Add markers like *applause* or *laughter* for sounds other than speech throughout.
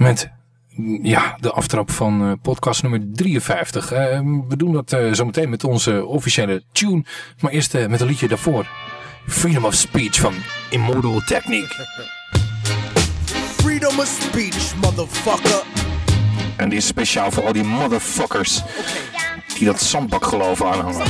met ja, de aftrap van uh, podcast nummer 53. Uh, we doen dat uh, zometeen met onze officiële tune. Maar eerst met een liedje daarvoor. Freedom of Speech van Immortal Technique. Freedom of speech, motherfucker. En die is speciaal voor al die motherfuckers. Die dat zandbak geloven aanhangen.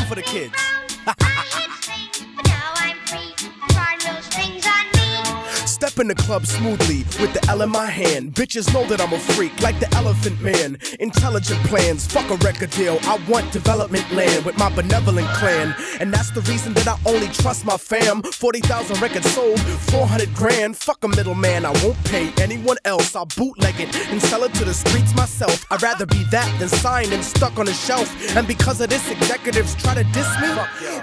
Step in the club smoothly with the L in my hand. Bitches know that I'm a freak, like the Elephant Man. Intelligent plans, fuck a record deal. I want development land with my benevolent clan. And that's the reason that I only trust my fam. 40,000 records sold, 400 grand. Fuck a middleman, I won't pay anyone else. I'll bootleg it and sell it to the streets myself. I'd rather be that than signed and stuck on a shelf. And because of this, executives try to diss me.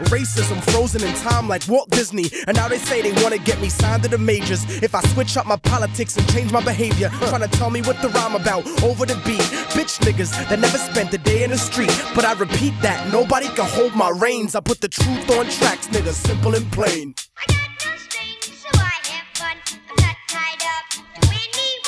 Racism frozen in time like Walt Disney. And now they say they wanna get me signed to the majors. If I switch up my politics and change my behavior, trying to tell me what the rhyme about over the beat. Bitch niggas that never spent a day in the street. But I repeat that nobody can hold my reins. I put the truth on tracks, nigga, simple and plain. I got no strings, so I have fun. I'm not tied up to anyone.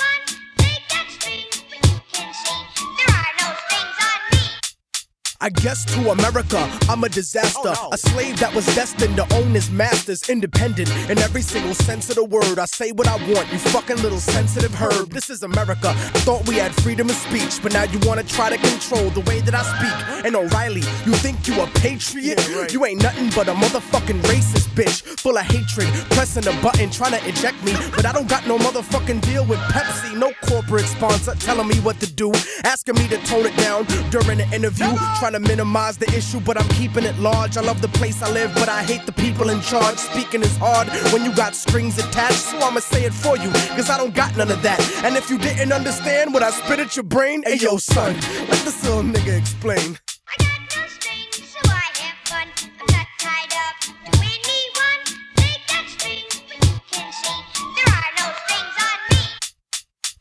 I guess to America, I'm a disaster. Oh, no. A slave that was destined to own his masters, independent in every single sense of the word. I say what I want, you fucking little sensitive herb. This is America. I thought we had freedom of speech, but now you wanna try to control the way that I speak. And O'Reilly, you think you a patriot? Yeah, right. You ain't nothing but a motherfucking racist bitch, full of hatred, pressing a button, trying to eject me. But I don't got no motherfucking deal with Pepsi, no corporate sponsor telling me what to do, asking me to tone it down during the interview. Trying to minimize the issue, but I'm keeping it large. I love the place I live, but I hate the people in charge. Speaking is hard when you got strings attached, so I'ma say it for you, cause I don't got none of that. And if you didn't understand what I spit at your brain, hey yo, son, let this little nigga explain. I got no strings, so I have fun. I'm not tied up to anyone.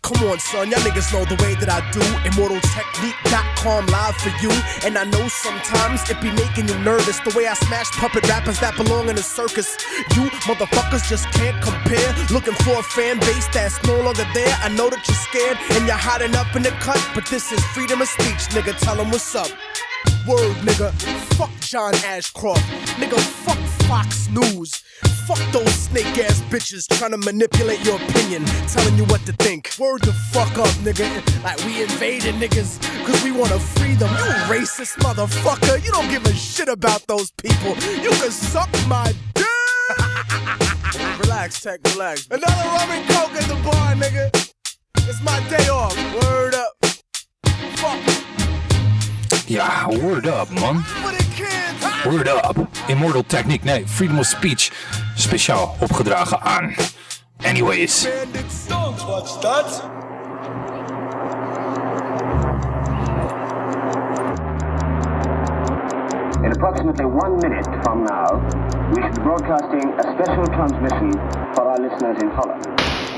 Come on, son, y'all niggas know the way that I do. ImmortalTechnique.com live for you. And I know sometimes it be making you nervous. The way I smash puppet rappers that belong in a circus. You motherfuckers just can't compare. Looking for a fan base that's no longer there. I know that you're scared and you're hiding up in the cut. But this is freedom of speech, nigga. Tell them what's up. Word, nigga. Fuck John Ashcroft. Nigga, fuck Fox News. Fuck those snake ass bitches trying to manipulate your opinion, telling you what to think. Word the fuck up, nigga. Like we invaded niggas, cause we wanna free them. You racist motherfucker. You don't give a shit about those people. You can suck my dick. *laughs* relax, Tech, relax. Another rum and coke at the bar, nigga. It's my day off. Word up. Fuck. Ja, word up, man. Word up. Immortal Technique, nee, Freedom of Speech. Speciaal opgedragen aan. Anyways. In approximately one minute from now, we should be broadcasting a special transmission for our listeners in Holland.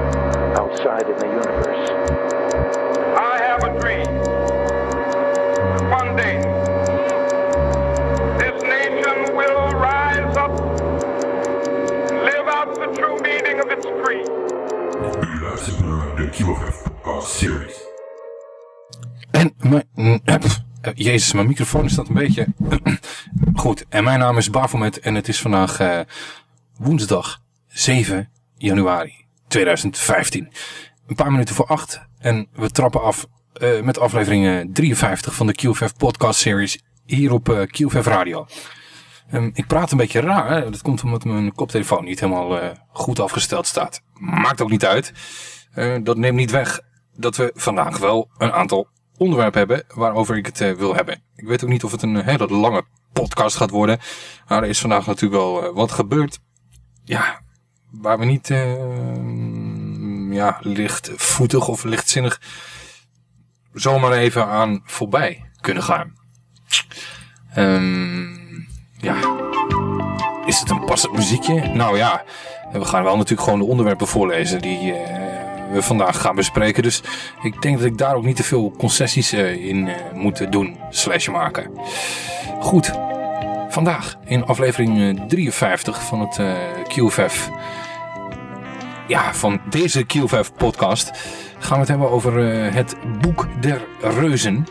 outside in the universe. I have a dream. One day, this nation will rise up live out the true meaning of its creed. U luistert naar de QFF Podcast Series. En mijn... pff, eh, Jezus, mijn microfoon staat een beetje... *clears throat* Goed, en mijn naam is Bafomet en het is vandaag eh, woensdag 7 januari 2015. Een paar minuten voor acht en we trappen af eh, met aflevering eh, 53 van de QFF Podcast Series hier op eh, QFF Radio. Ehm, ik praat een beetje raar, hè? dat komt omdat mijn koptelefoon niet helemaal eh, goed afgesteld staat. Maakt ook niet uit. Eh, dat neemt niet weg dat we vandaag wel een aantal onderwerpen hebben waarover ik het eh, wil hebben. Ik weet ook niet of het een hele lange podcast gaat worden. Maar er is vandaag natuurlijk wel eh, wat gebeurd. Ja, waar we niet eh, ja, lichtvoetig of lichtzinnig zomaar even aan voorbij kunnen gaan. Ehm, ja, is het een passend muziekje? Nou ja, we gaan wel natuurlijk gewoon de onderwerpen voorlezen die eh, we vandaag gaan bespreken. Dus ik denk dat ik daar ook niet te veel concessies eh, in moet doen, slash maken. Goed, vandaag in aflevering eh, 53 van het QFF. Ja, van deze QFF podcast gaan we het hebben over eh, het Boek der Reuzen.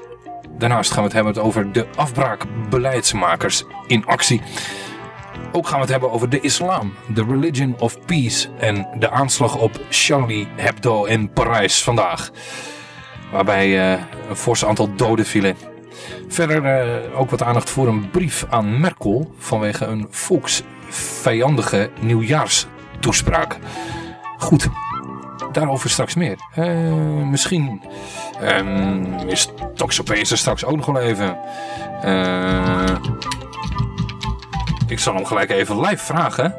Daarnaast gaan we het hebben over de afbraakbeleidsmakers in actie. Ook gaan we het hebben over de islam, the religion of peace en de aanslag op Charlie Hebdo in Parijs vandaag. Waarbij eh, een fors aantal doden vielen. Verder eh, ook wat aandacht voor een brief aan Merkel vanwege een volksvijandige nieuwjaarstoespraak. Goed, daarover straks meer. Eh, misschien ehm, is Toxopees er straks ook nog wel even. Eh, ik zal hem gelijk even live vragen.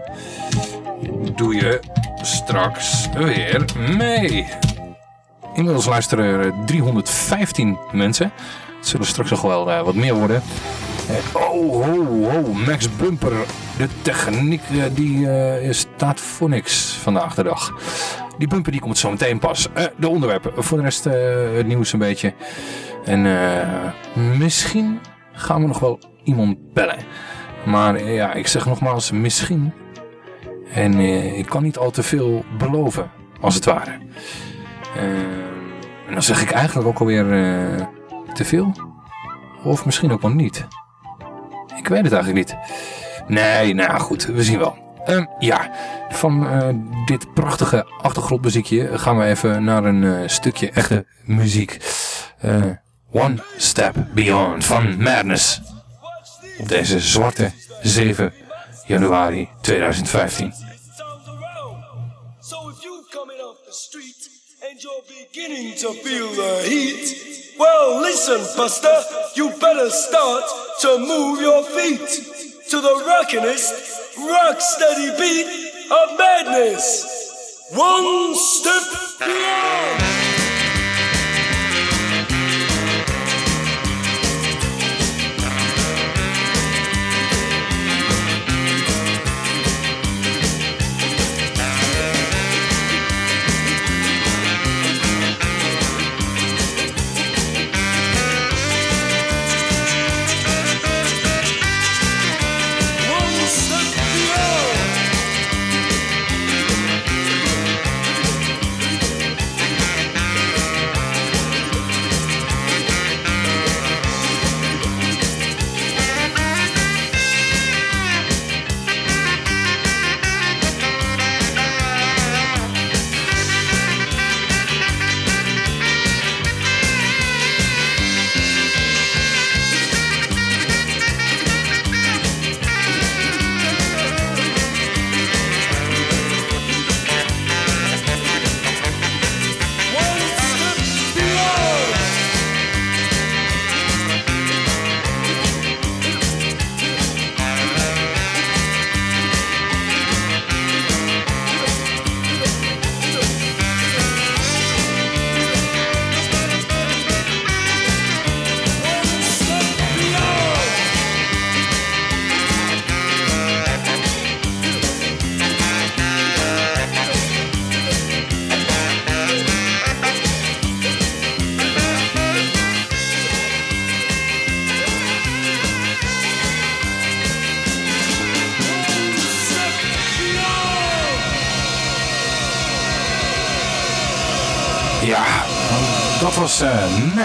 Doe je straks weer mee? Inmiddels luisteren er 315 mensen. Het zullen straks nog wel eh, wat meer worden. Oh, oh, oh, Max Bumper. De techniek eh, die eh, staat voor niks vandaag de dag. Die bumper die komt zo meteen pas. Eh, de onderwerpen. Voor de rest het nieuws een beetje. En misschien gaan we nog wel iemand bellen. Maar ja, ik zeg nogmaals misschien. En ik kan niet al te veel beloven, als het ware. En dan zeg ik eigenlijk ook alweer te veel. Of misschien ook wel niet. Ik weet het eigenlijk niet. Nee, nou goed, we zien wel. Ehm, ja, van eh, dit prachtige achtergrondmuziekje gaan we even naar een eh, stukje echte muziek. Eh, One Step Beyond van Madness. Op deze zwarte 7 januari 2015. So if you coming off the street and you're beginning to feel the heat, well listen, Buster, you better start to move your feet to the rockinest, rock steady beat of madness. One step beyond.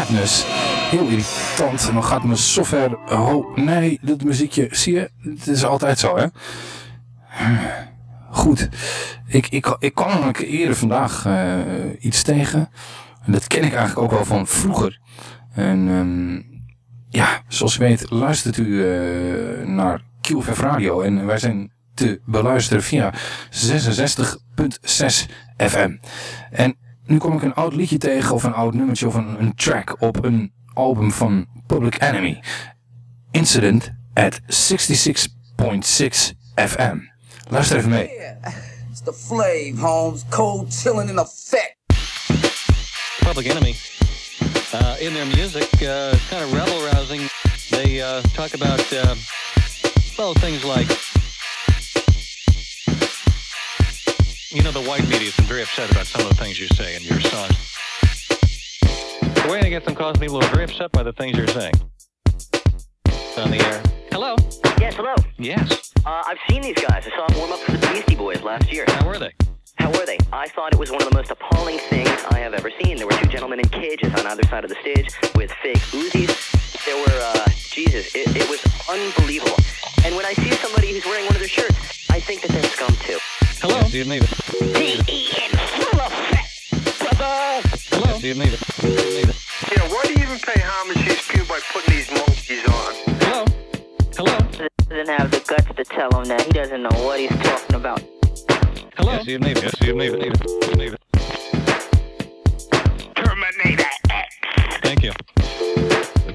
Heel irritant. En dan gaat mijn software... Oh, nee, dat muziekje... Zie je? Het is altijd zo, hè? Goed. Ik, ik, ik kwam namelijk eerder vandaag eh, iets tegen. En dat ken ik eigenlijk ook wel van vroeger. En ehm, ja, zoals u weet luistert u eh, naar QFF Radio. En wij zijn te beluisteren via 66.6 FM. En nu kom ik een oud liedje tegen of een oud nummertje of een, een track op een album van Public Enemy. Incident at 66.6 FM. Luister even mee. It's the Flav, Holmes. Cold chilling in effect. Public Enemy. uh, in their music. Uh, kind of rebel rousing. They uh, talk about, uh, well, things like. You know, the white media has been very upset about some of the things you say in your songs. The way to get them cause people who are very upset by the things you're saying. It's On the air. Hello. Yes, hello. Yes. Uh, I've seen these guys. I saw them warm up for the Beastie Boys last year. How were they? How were they? I thought it was one of the most appalling things I have ever seen. There were two gentlemen in cages on either side of the stage with fake Uzis. There were, uh, Jesus, it, it was unbelievable. And when I see somebody who's wearing one of their shirts, I think that they're scum too. Hello. Do you need it? D-E-N, full of fat, brother. Hello. Do you need it? Do you need it? Yeah, why do you even pay homage to these people by putting these monkeys on? Hello. Hello. Doesn't have the guts to tell him that he doesn't know what he's talking about. Hello. Yes, you need it. Yes, you need it. Need it. You need it. Terminator X. Thank you.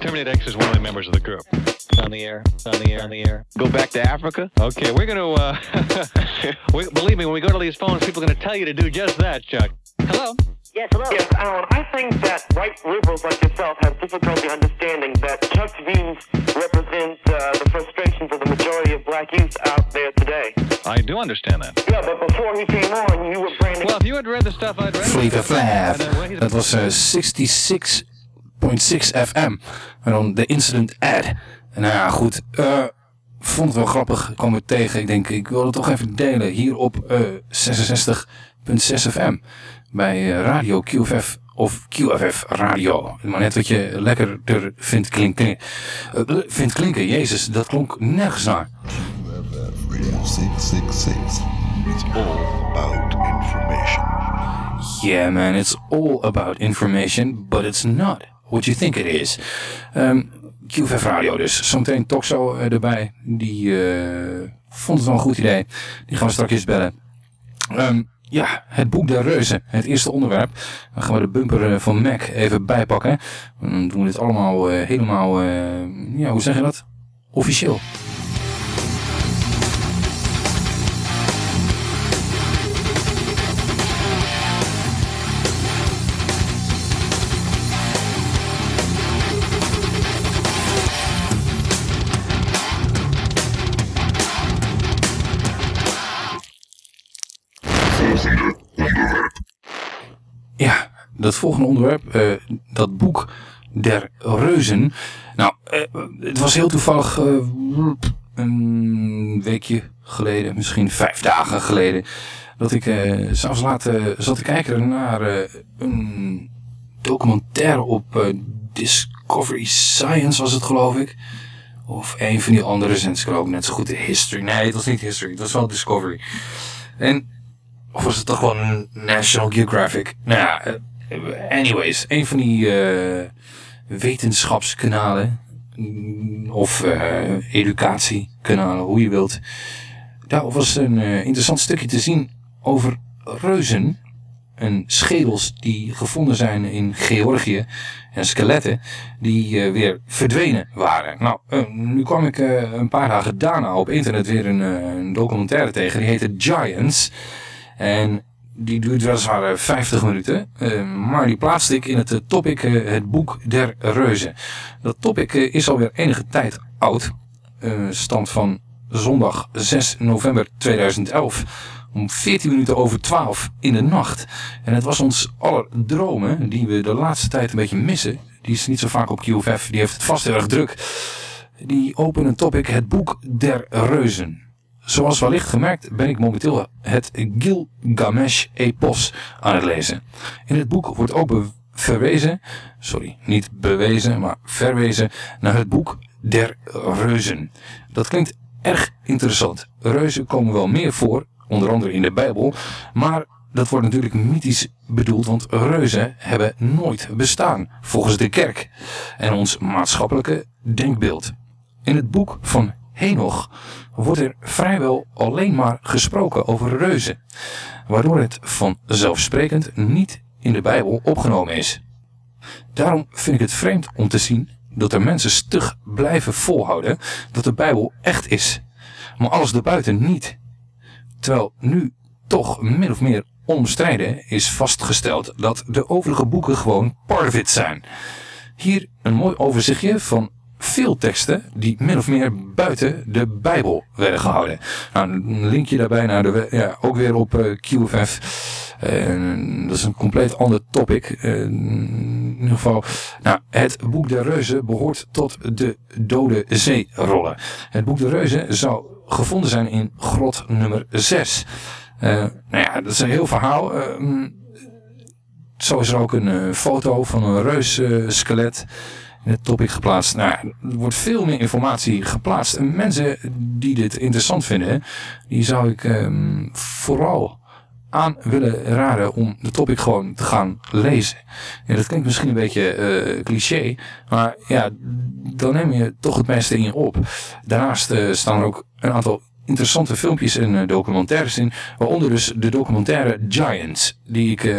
The Terminator X is one of the members of the group. It's on the air. It's on the air. On the air. Go back to Africa? Okay, we're going to, uh, *laughs* we, believe me, when we go to these phones, people are going to tell you to do just that, Chuck. Hello? Yes, hello. Yes, Alan, I think that white liberals like yourself have difficulty understanding that Chuck's views represent uh, the frustrations of the majority of black youth out there today. I do understand that. Yeah, but before he came on, you were branding... Well, if you had read the stuff I'd read... Flavor Flav. And, what he's- Dat was eh, 66.6 FM. En dan de incident ad. Nou ja, goed. eh, vond het wel grappig. Ik kwam het tegen. Ik denk, ik wil het toch even delen. Hier op eh 66.6 FM. Bij eh, Radio QFF. Of QFF Radio. Maar net wat je lekkerder vindt klinken. eh, vindt klinken. Jezus, dat klonk nergens naar. Radio 666. It's all about information. Yeah, man, it's all about information, but it's not what you think it is. Ehm QVF Radio dus. Zometeen Toxo eh, erbij. Die eh, vond het wel een goed idee. Die gaan we straks eens bellen. Ehm, ja, het boek der reuzen. Het eerste onderwerp. Dan gaan we de bumper eh, van Mac even bijpakken. Dan doen we dit allemaal helemaal, ja, hoe zeg je dat? Officieel. Volgende onderwerp, eh, dat boek der reuzen. Nou, eh, het was heel toevallig eh, een weekje geleden, misschien vijf dagen geleden, dat ik s'avonds laat zat te kijken naar een documentaire op Discovery Science was het geloof ik. Of een van die andere zenders, ik net zo goed de History. Nee, het was niet History, het was wel Discovery. En of was het toch gewoon National Geographic? Nou ja, anyways. Een van die eh, wetenschapskanalen. mm, Of eh, educatiekanalen, hoe je wilt. Daar was een eh, interessant stukje te zien over reuzen. En schedels die gevonden zijn in Georgië. En skeletten die weer verdwenen waren. Nou, nu kwam ik een paar dagen daarna op internet weer een, een documentaire tegen. Die heette Giants. En die duurt weliswaar eh, 50 minuten. eh, maar die plaatste ik in het eh, topic eh, het boek der reuzen. Dat topic eh, is alweer enige tijd oud. Eh, stand van zondag 6 november 2011. Om 14 minuten over 12 in de nacht. En het was ons aller dromen die we de laatste tijd een beetje missen. Die is niet zo vaak op QFF. Die heeft het vast heel erg druk. Die openen topic het boek der reuzen. Zoals wellicht gemerkt ben ik momenteel het Gilgamesh-epos aan het lezen. In het boek wordt ook verwezen, sorry, niet bewezen, maar verwezen naar het boek der reuzen. Dat klinkt erg interessant. Reuzen komen wel meer voor, onder andere in de Bijbel, maar dat wordt natuurlijk mythisch bedoeld, want reuzen hebben nooit bestaan, volgens de kerk en ons maatschappelijke denkbeeld. In het boek van Henoch wordt er vrijwel alleen maar gesproken over reuzen, waardoor het vanzelfsprekend niet in de Bijbel opgenomen is. Daarom vind ik het vreemd om te zien dat er mensen stug blijven volhouden dat de Bijbel echt is, maar alles erbuiten niet. Terwijl nu toch min of meer onomstreden is vastgesteld dat de overige boeken gewoon part of it zijn. Hier een mooi overzichtje van veel teksten die min of meer buiten de Bijbel werden gehouden. Nou, een linkje daarbij naar de, ja, ook weer op uh, QFF. Uh, dat is een compleet ander topic. Uh, in ieder geval, nou, het Boek der Reuzen behoort tot de Dode Zeerollen. Het Boek der Reuzen zou gevonden zijn in grot nummer 6. nou ja, dat is een heel verhaal. zo is er ook een foto van een reusskelet in het topic geplaatst. Nou, er wordt veel meer informatie geplaatst. En mensen die dit interessant vinden, die zou ik um, vooral aan willen raden om de topic gewoon te gaan lezen. Ja, dat klinkt misschien een beetje uh, cliché, maar ja, dan neem je toch het meeste in je op. Daarnaast uh, staan er ook een aantal interessante filmpjes en uh, documentaires in, waaronder dus de documentaire Giants, die ik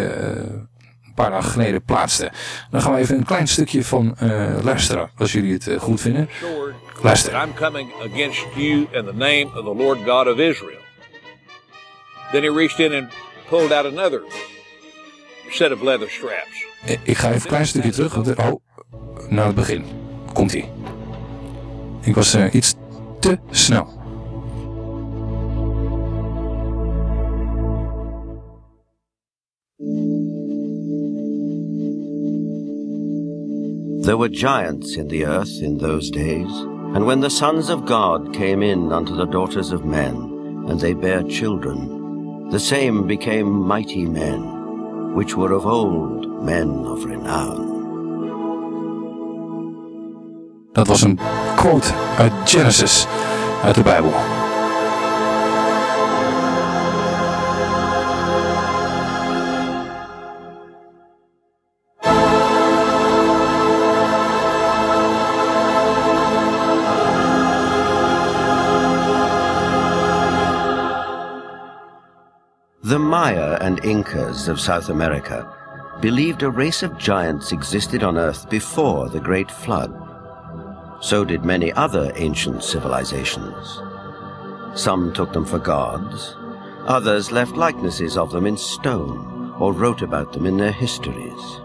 een paar dagen geleden plaatste. Dan gaan we even een klein stukje van uh, luisteren, als jullie het uh, goed vinden. Luister. I'm coming against you in the name of the Lord God of Israel. Then he reached in and pulled out another set of leather straps. Eh, ik ga even een klein stukje terug, want, oh, naar het begin. Komt ie. Ik was uh, iets te snel. There were giants in the earth in those days, and when the sons of God came in unto the daughters of men, and they bare children, the same became mighty men, which were of old men of renown. Dat was een quote uit Genesis, uit de Bijbel. And Incas of South America believed a race of giants existed on Earth before the Great Flood. So did many other ancient civilizations. Some took them for gods, others left likenesses of them in stone or wrote about them in their histories.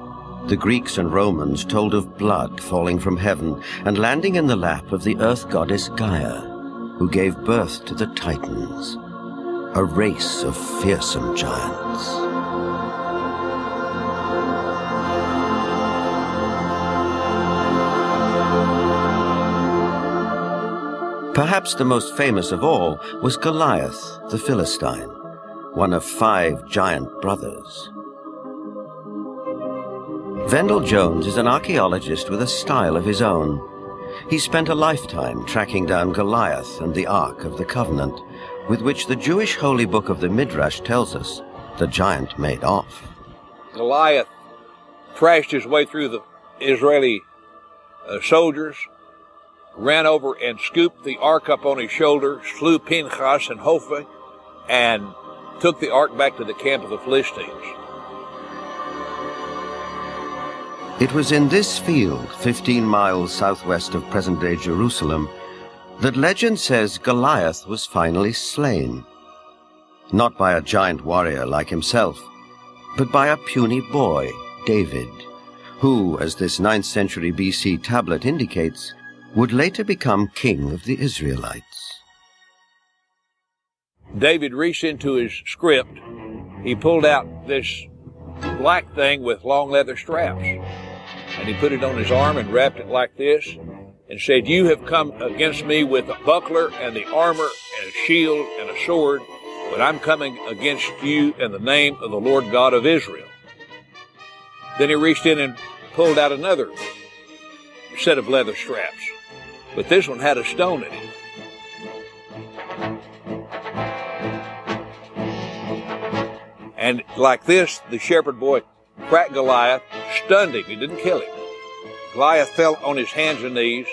The Greeks and Romans told of blood falling from heaven and landing in the lap of the earth goddess Gaia, who gave birth to the Titans a race of fearsome giants. Perhaps the most famous of all was Goliath the Philistine, one of five giant brothers. Vendell Jones is an archaeologist with a style of his own. He spent a lifetime tracking down Goliath and the Ark of the Covenant, with which the Jewish holy book of the Midrash tells us the giant made off. Goliath thrashed his way through the Israeli uh, soldiers, ran over and scooped the ark up on his shoulder, slew Pinchas and Hophi, and took the ark back to the camp of the Philistines. It was in this field, 15 miles southwest of present day Jerusalem, that legend says Goliath was finally slain. Not by a giant warrior like himself, but by a puny boy, David, who, as this 9th century BC tablet indicates, would later become king of the Israelites. David reached into his script. He pulled out this black thing with long leather straps, and he put it on his arm and wrapped it like this, and said, You have come against me with a buckler and the armor and a shield and a sword, but I'm coming against you in the name of the Lord God of Israel. Then he reached in and pulled out another set of leather straps, but this one had a stone in it. And like this, the shepherd boy cracked Goliath, stunned him. He didn't kill him. Goliath fell on his hands and knees.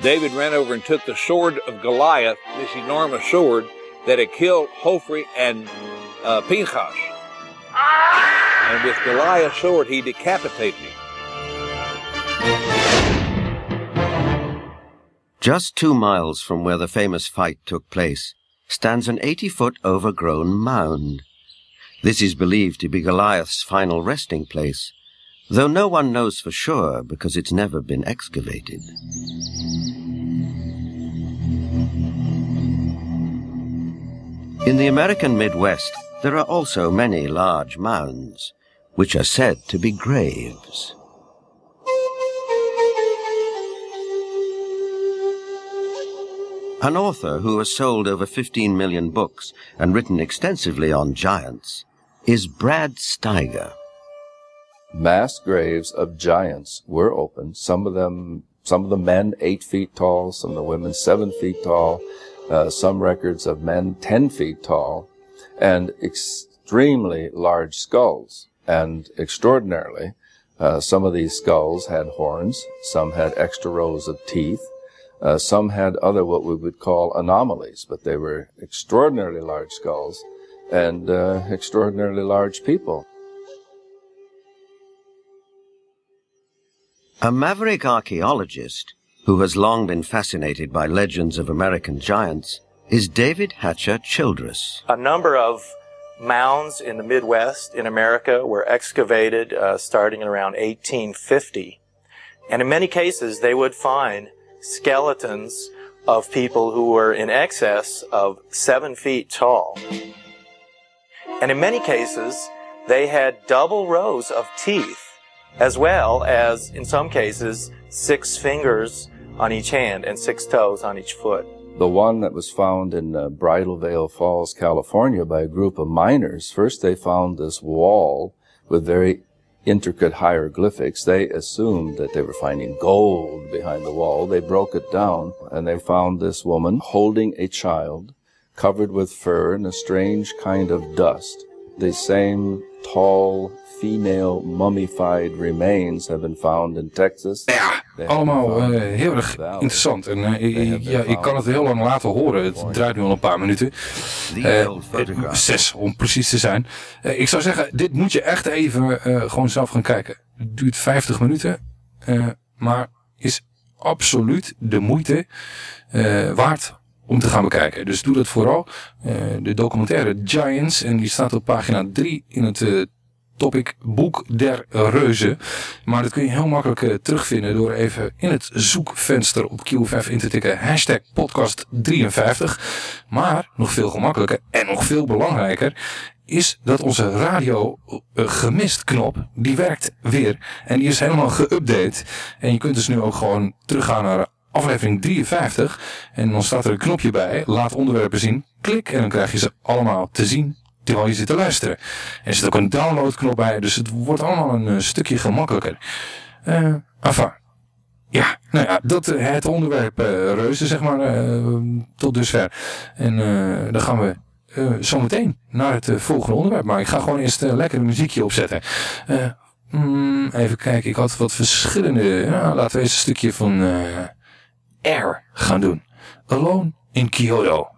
David ran over and took the sword of Goliath, this enormous sword that had killed Hophri and uh, Pinchas. And with Goliath's sword, he decapitated him. Just two miles from where the famous fight took place stands an 80 foot overgrown mound. This is believed to be Goliath's final resting place though no one knows for sure because it's never been excavated. In the American Midwest, there are also many large mounds, which are said to be graves. An author who has sold over 15 million books and written extensively on giants is Brad Steiger. Mass graves of giants were opened. Some of them, some of the men eight feet tall, some of the women seven feet tall, uh, some records of men 10 feet tall, and extremely large skulls. And extraordinarily, uh, some of these skulls had horns, some had extra rows of teeth, uh, some had other what we would call anomalies, but they were extraordinarily large skulls and uh, extraordinarily large people. A maverick archaeologist who has long been fascinated by legends of American giants is David Hatcher Childress. A number of mounds in the Midwest in America were excavated uh, starting around 1850. And in many cases, they would find skeletons of people who were in excess of seven feet tall. And in many cases, they had double rows of teeth, as well as, in some cases, six fingers on each hand and six toes on each foot. The one that was found in uh, Bridal Veil Falls, California by a group of miners, first they found this wall with very intricate hieroglyphics. They assumed that they were finding gold behind the wall. They broke it down and they found this woman holding a child covered with fur and a strange kind of dust. The same tall female mummified remains have been found in Texas. Ja, allemaal uh, heel erg interessant. En uh, ja, ik kan het heel lang laten horen. Het draait nu al een paar minuten. Uh, zes om precies te zijn. ik zou zeggen, dit moet je echt even gewoon zelf gaan kijken. Het duurt 50 minuten. maar is absoluut de moeite waard om te gaan bekijken. Dus doe dat vooral. de documentaire Giants. En die staat op pagina 3 in het topic Boek der Reuzen. Maar dat kun je heel makkelijk uh, terugvinden door even in het zoekvenster op QFF in te tikken hashtag podcast 53. Maar nog veel gemakkelijker en nog veel belangrijker is dat onze radio uh, gemist knop, die werkt weer. En die is helemaal geüpdate. En je kunt dus nu ook gewoon teruggaan naar aflevering 53. En dan staat er een knopje bij, laat onderwerpen zien. Klik en dan krijg je ze allemaal te zien terwijl je zit te luisteren. Er zit ook een downloadknop bij, dus het wordt allemaal een uh, stukje gemakkelijker. Uh, enfin. Ja, nou ja, dat uh, het onderwerp uh, reuzen, zeg maar, tot dusver. En dan gaan we zo meteen naar het volgende onderwerp. Maar ik ga gewoon eerst lekker een muziekje opzetten. Mm, even kijken, ik had wat verschillende... Laten we eens een stukje van Air gaan doen. Alone in Kyoto.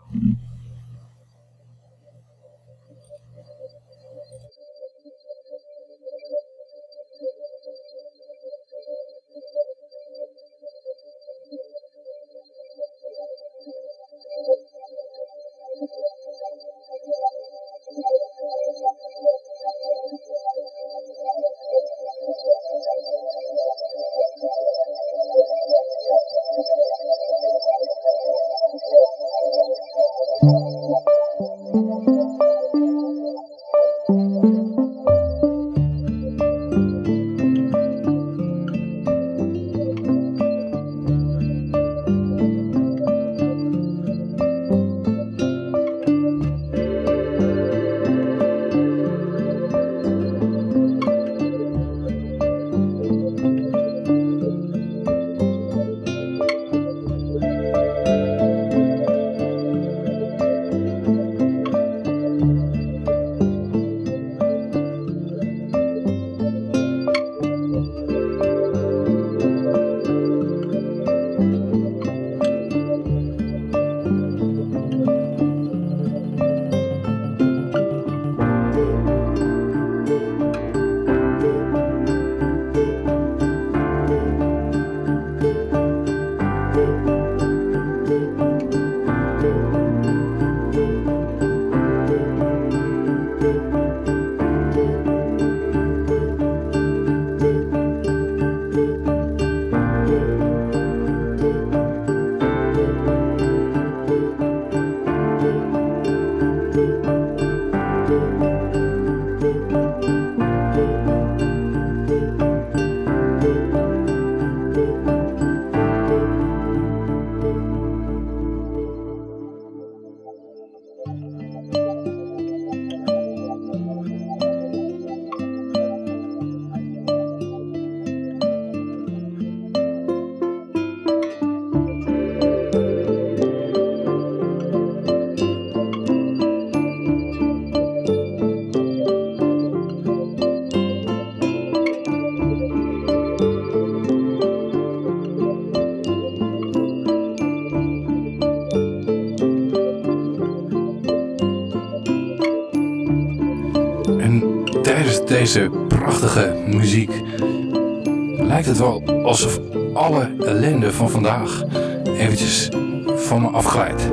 Deze prachtige muziek lijkt het wel alsof alle ellende van vandaag eventjes van me afglijdt.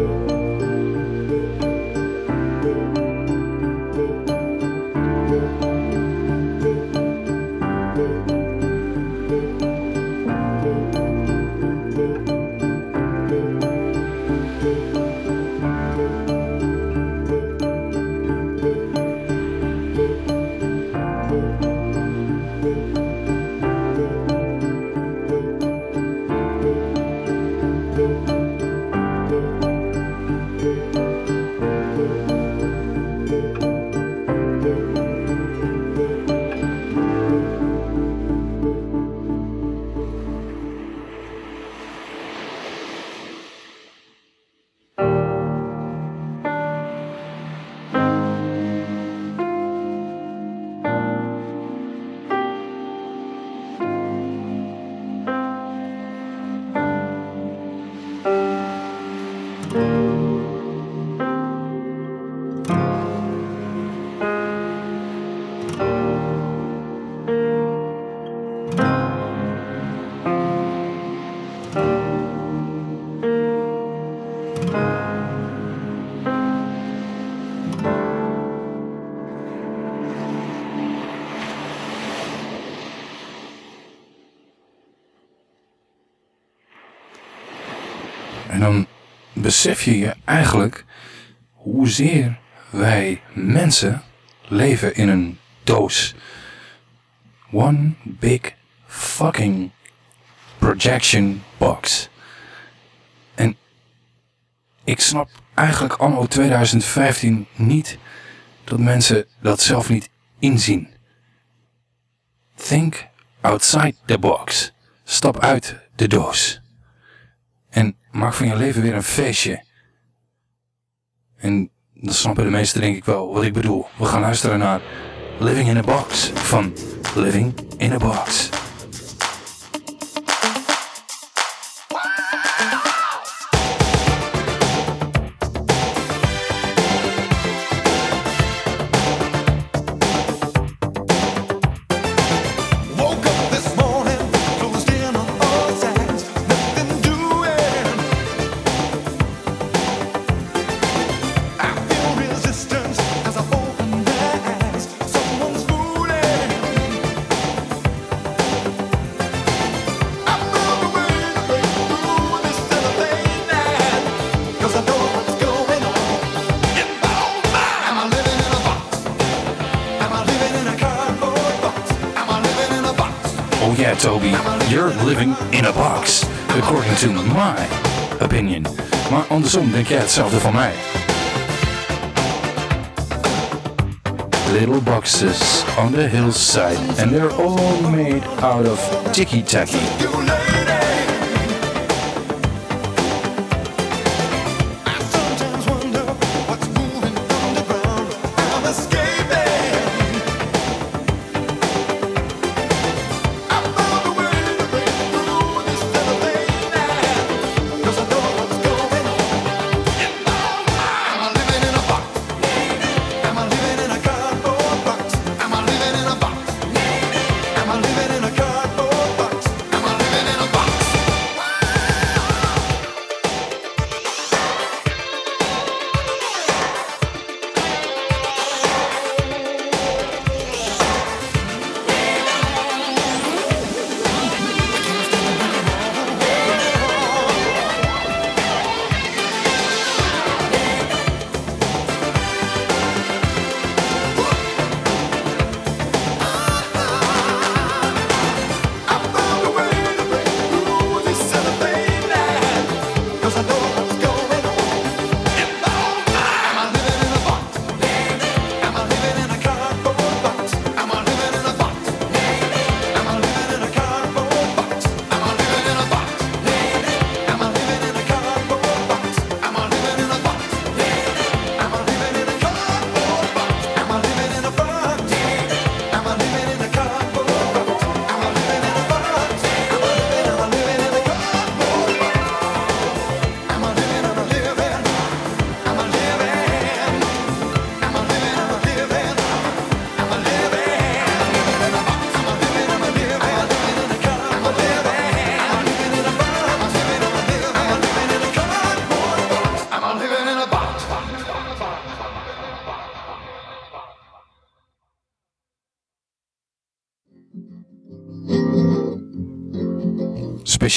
Besef je je eigenlijk hoezeer wij mensen leven in een doos. One big fucking projection box. En ik snap eigenlijk anno 2015 niet dat mensen dat zelf niet inzien. Think outside the box. Stap uit de doos. Maak van je leven weer een feestje. En dan snappen de meesten denk ik wel wat ik bedoel. We gaan luisteren naar Living in a Box van Living in a Box. Toby, you're living in a box. According to my opinion. Maar andersom denk jij hetzelfde van mij. Little boxes on the hillside and they're all made out of ticky-tacky.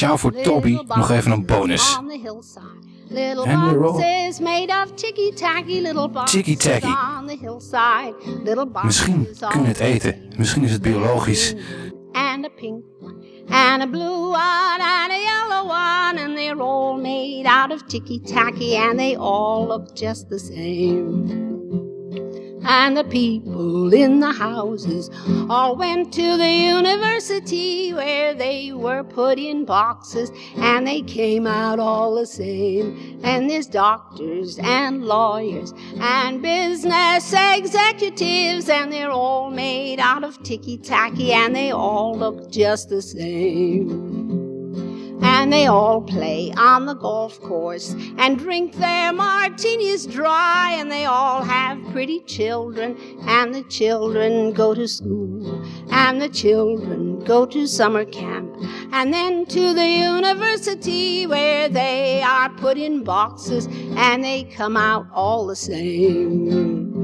Speciaal voor Toby nog even een bonus. on the hillside. Little boxes made of ticky tacky little boxes on the hillside. Little boxes Misschien kun je het eten. Misschien is het biologisch. and a pink one and a blue one and a yellow one and they're all made out of ticky tacky and they all look just the same. And the people in the houses all went to the university where they were put in boxes and they came out all the same. And there's doctors and lawyers and business executives and they're all made out of ticky tacky and they all look just the same. And they all play on the golf course and drink their martinis dry. And they all have pretty children, and the children go to school, and the children go to summer camp, and then to the university where they are put in boxes and they come out all the same.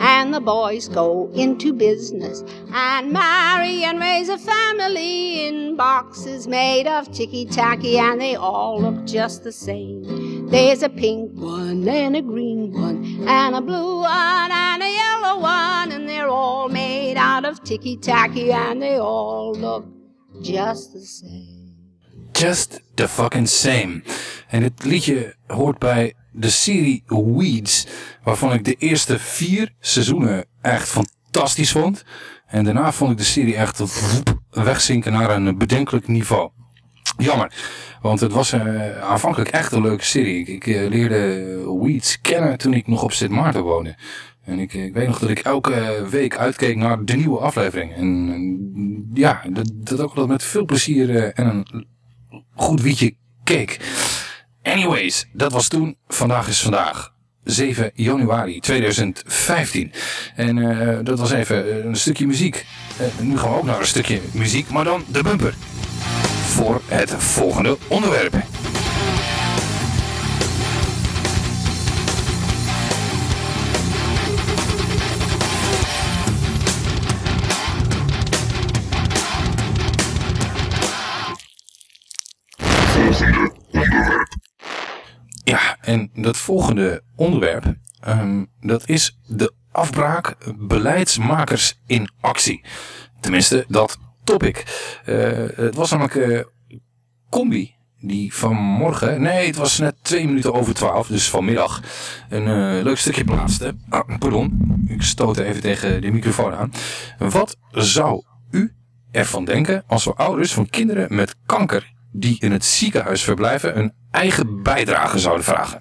And the boys go into business and marry and raise a family in boxes made of ticky tacky, and they all look just the same. There's a pink one and a green one and a blue one and a yellow one, and they're all made out of ticky tacky, and they all look just the same. Just the fucking same. En dit liedje hoort bij de serie Weeds, waarvan ik de eerste vier seizoenen echt fantastisch vond. En daarna vond ik de serie echt wegzinken naar een bedenkelijk niveau. Jammer, want het was eh, aanvankelijk echt een leuke serie. Ik, ik eh, leerde Weeds kennen toen ik nog op Sint Maarten woonde. En ik, ik weet nog dat ik elke week uitkeek naar de nieuwe aflevering. En, ja, dat, dat ook altijd met veel plezier eh, en een goed wietje keek. Anyways, dat was toen. Vandaag is vandaag. 7 januari 2015. En eh, dat was even een stukje muziek. Eh, nu gaan we ook naar een stukje muziek, maar dan de bumper. Voor het volgende onderwerp. En dat volgende onderwerp, ehm, dat is de afbraak beleidsmakers in actie. Tenminste, dat topic. Eh, het was namelijk eh, Combi die vanmorgen, nee het was net twee minuten over twaalf, dus vanmiddag, een eh, leuk stukje plaatste. Ah, pardon, ik stootte even tegen de microfoon aan. Wat zou u ervan denken als we ouders van kinderen met kanker die in het ziekenhuis verblijven een eigen bijdrage zouden vragen.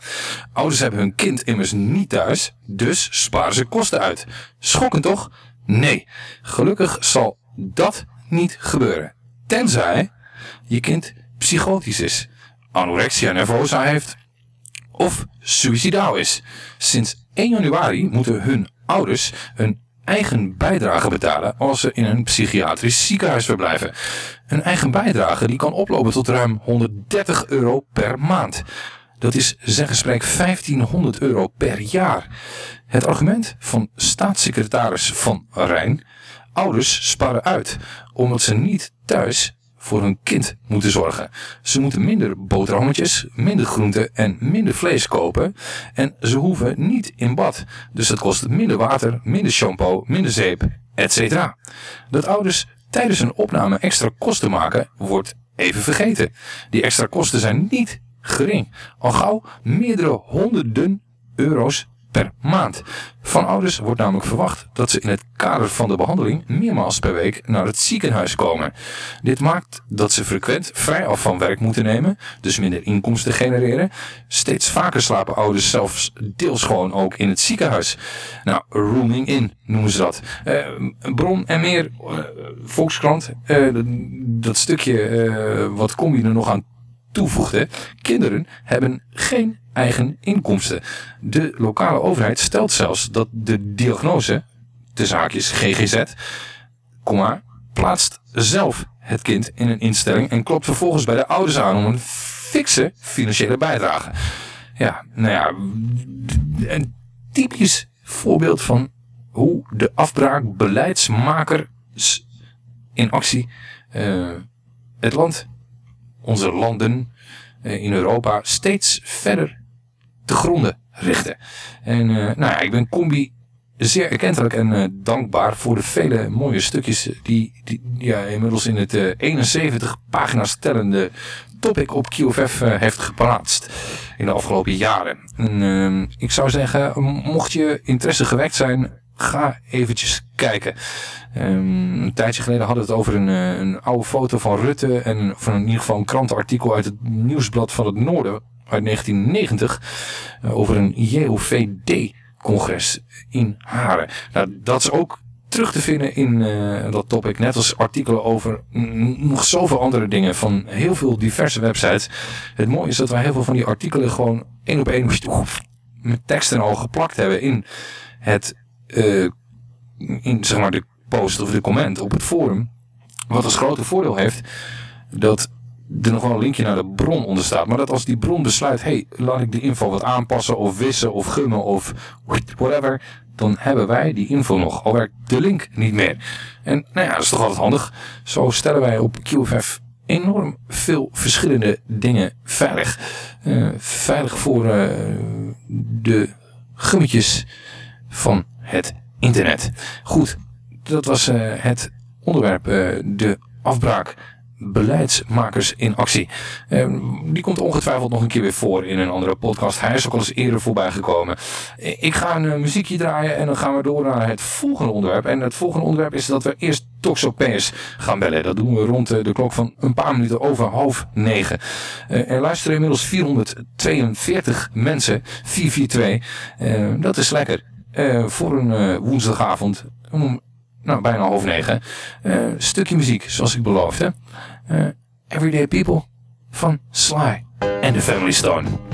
Ouders hebben hun kind immers niet thuis, dus sparen ze kosten uit. Schokkend toch? Nee. Gelukkig zal dat niet gebeuren. Tenzij je kind psychotisch is, anorexia nervosa heeft of suicidaal is. Sinds 1 januari moeten hun ouders een eigen bijdrage betalen als ze in een psychiatrisch ziekenhuis verblijven. Een eigen bijdrage die kan oplopen tot ruim 130 euro per maand. Dat is zeggen spreek 1500 euro per jaar. Het argument van staatssecretaris Van Rijn, ouders sparen uit omdat ze niet thuis voor hun kind moeten zorgen. Ze moeten minder boterhammetjes, minder groenten en minder vlees kopen. En ze hoeven niet in bad. Dus dat kost minder water, minder shampoo, minder zeep, etc. Dat ouders tijdens een opname extra kosten maken, wordt even vergeten. Die extra kosten zijn niet gering. Al gauw meerdere honderden euro's per maand. Van ouders wordt namelijk verwacht dat ze in het kader van de behandeling meermaals per week naar het ziekenhuis komen. Dit maakt dat ze frequent vrij af van werk moeten nemen, dus minder inkomsten genereren. Steeds vaker slapen ouders zelfs deels gewoon ook in het ziekenhuis. Nou, rooming in noemen ze dat. Eh, bron en meer, eh, Volkskrant, eh, dat- dat stukje wat Combi er nog aan toevoegde, kinderen hebben geen eigen inkomsten. De lokale overheid stelt zelfs dat de diagnose, de zaakjes GGZ, plaatst zelf het kind in een instelling en klopt vervolgens bij de ouders aan om een fikse financiële bijdrage. Ja, nou ja, een typisch voorbeeld van hoe de afbraak beleidsmakers in actie eh, het land onze landen eh, in Europa steeds verder te gronden richten. En eh, nou ik ben Combi zeer erkentelijk en eh, dankbaar voor de vele mooie stukjes die, die ja, inmiddels in het eh, 71 pagina's tellende topic op QFF heeft geplaatst in de afgelopen jaren. En, ehm, ik zou zeggen, mocht je interesse gewekt zijn, ga eventjes kijken. Ehm, een tijdje geleden hadden we het over een, eh, een oude foto van Rutte en van in ieder geval een krantenartikel uit het Nieuwsblad van het Noorden uit 1990 eh, over een JOVD-congres in Haren. Nou, dat is ook terug te vinden in eh, dat topic, net als artikelen over nog zoveel andere dingen van heel veel diverse websites. Het mooie is dat wij heel veel van die artikelen gewoon één op één *laughs* met teksten al geplakt hebben in het, eh, in zeg maar de post of de comment op het forum. Wat als grote voordeel heeft dat er nog wel een linkje naar de bron onder staat. Maar dat als die bron besluit, hey, laat ik de info wat aanpassen of wissen of gummen of whatever. Dan hebben wij die info nog, al werkt de link niet meer. En nou ja, dat is toch altijd handig. Zo stellen wij op QFF enorm veel verschillende dingen veilig. Eh, veilig voor eh, de gummetjes van het internet. Goed, dat was eh, het onderwerp, eh, de afbraak beleidsmakers in actie. Ehm, die komt ongetwijfeld nog een keer weer voor in een andere podcast. Hij is ook al eens eerder voorbij gekomen. Ik ga een eh, muziekje draaien en dan gaan we door naar het volgende onderwerp. En het volgende onderwerp is dat we eerst Toxopeus gaan bellen. Dat doen we rond de klok van een paar minuten over half negen. Er luisteren inmiddels 442 mensen, 442. Eh, dat is lekker. Eh, voor een eh, woensdagavond om nou, bijna half negen. Eh, stukje muziek, zoals ik beloofde. Everyday People van Sly en The Family Stone.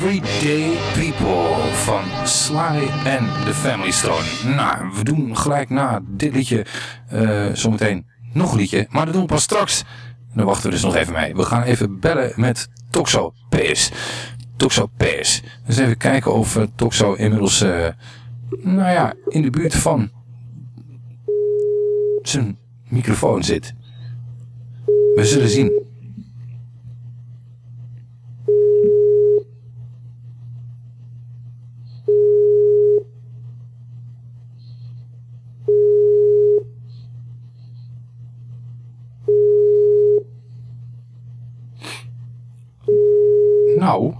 Everyday People van Sly en The Family Stone. Nou, we doen gelijk na dit liedje eh, zometeen nog een liedje, maar dat doen we pas straks. Dan wachten we dus nog even mee. We gaan even bellen met Toxo PS. Toxo PS. Dus even kijken of uh, Toxo inmiddels, eh, nou ja, in de buurt van zijn microfoon zit. We zullen zien. Nou,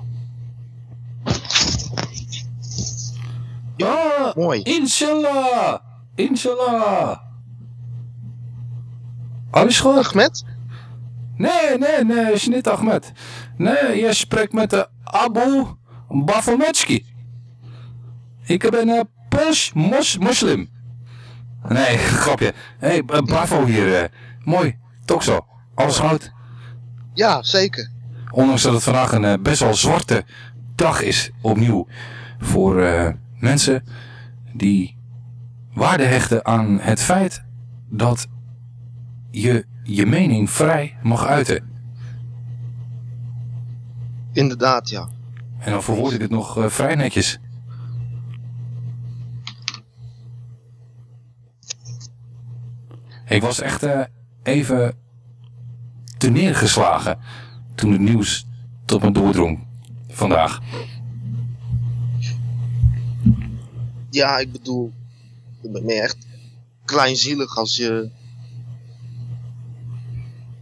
mooi. Inshallah! Inshallah! Alles goed? Ahmed? Nee, nee, nee, is niet Ahmed. Nee, je spreekt met de Abu Bafometsky. Ik ben een Pools mos moslim. Nee, *laughs* grapje. Hé, hey, Bavo hier. eh, mooi, toch zo. Alles goed? Ja, zeker. Ondanks dat het vandaag een eh, best wel zwarte dag is, opnieuw. Voor eh, mensen die waarde hechten aan het feit dat je je mening vrij mag uiten. Inderdaad, ja. En dan verwoord ik het nog eh, vrij netjes. Ik was echt eh, even te neergeslagen toen het nieuws tot me doordrong vandaag. Ja, ik bedoel, ik ben meer echt kleinzielig als je...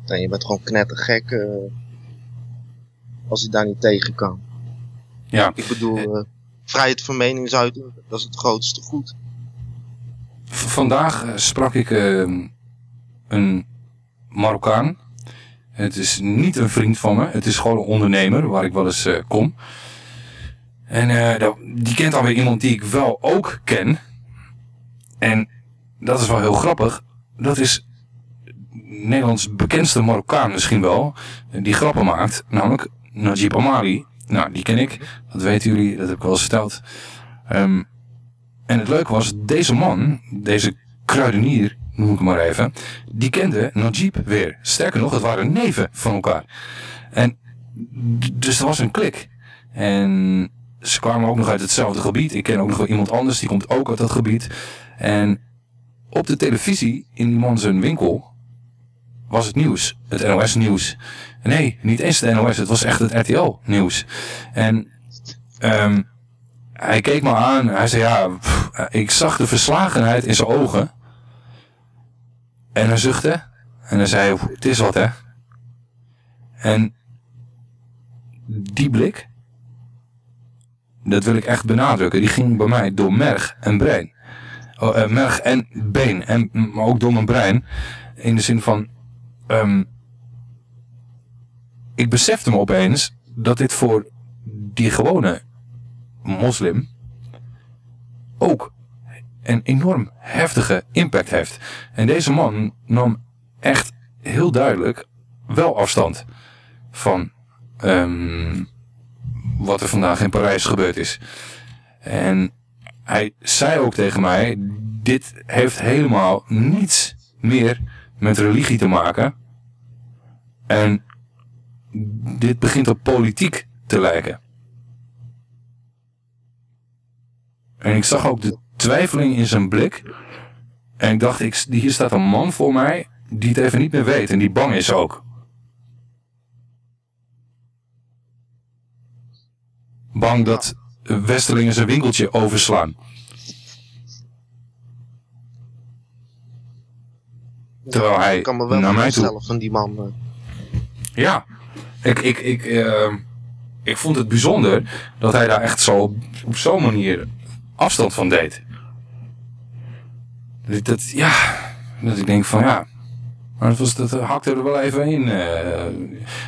Nee, je bent gewoon knettergek eh, als je daar niet tegen kan. Ja. Ik bedoel, eh, vrijheid van meningsuiting, dat is het grootste goed. V- vandaag eh, sprak ik eh, een Marokkaan. Het is niet een vriend van me. Het is gewoon een ondernemer waar ik wel eens eh, kom. En eh, die kent alweer iemand die ik wel ook ken. En dat is wel heel grappig. Dat is Nederlands bekendste Marokkaan misschien wel. Die grappen maakt. Namelijk Najib Amali. Nou, die ken ik. Dat weten jullie. Dat heb ik wel eens verteld. Ehm, en het leuke was, deze man, deze kruidenier, noem ik hem maar even, die kende Najib weer. Sterker nog, het waren neven van elkaar. En dus er was een klik. En ze kwamen ook nog uit hetzelfde gebied. Ik ken ook nog wel iemand anders, die komt ook uit dat gebied. En op de televisie, in die man zijn winkel, was het nieuws. Het NOS nieuws. Nee, niet eens de NOS, het was echt het RTL nieuws. En ehm, hij keek me aan. Hij zei ja, ik zag de verslagenheid in zijn ogen. En hij zuchtte. En hij zei, het is wat hè. En die blik, dat wil ik echt benadrukken. Die ging bij mij door merg en brein. Oh, eh, merg en been. En, maar ook door mijn brein. In de zin van, ehm, ik besefte me opeens dat dit voor die gewone moslim ook een enorm heftige impact heeft. En deze man nam echt heel duidelijk wel afstand van ehm, wat er vandaag in Parijs gebeurd is. En hij zei ook tegen mij, dit heeft helemaal niets meer met religie te maken. En dit begint op politiek te lijken. En ik zag ook de twijfeling in zijn blik. En ik dacht, ik, hier staat een man voor mij die het even niet meer weet en die bang is ook. Bang dat Westerlingen zijn winkeltje overslaan. Terwijl hij Ik kan me wel naar mij toe van die man. eh. ja, ik, ik, ik, eh, ik vond het bijzonder dat hij daar echt zo op zo'n manier afstand van deed. Dat, dat- ja, dat ik denk van ja, maar dat, was, dat hakte er wel even in. eh.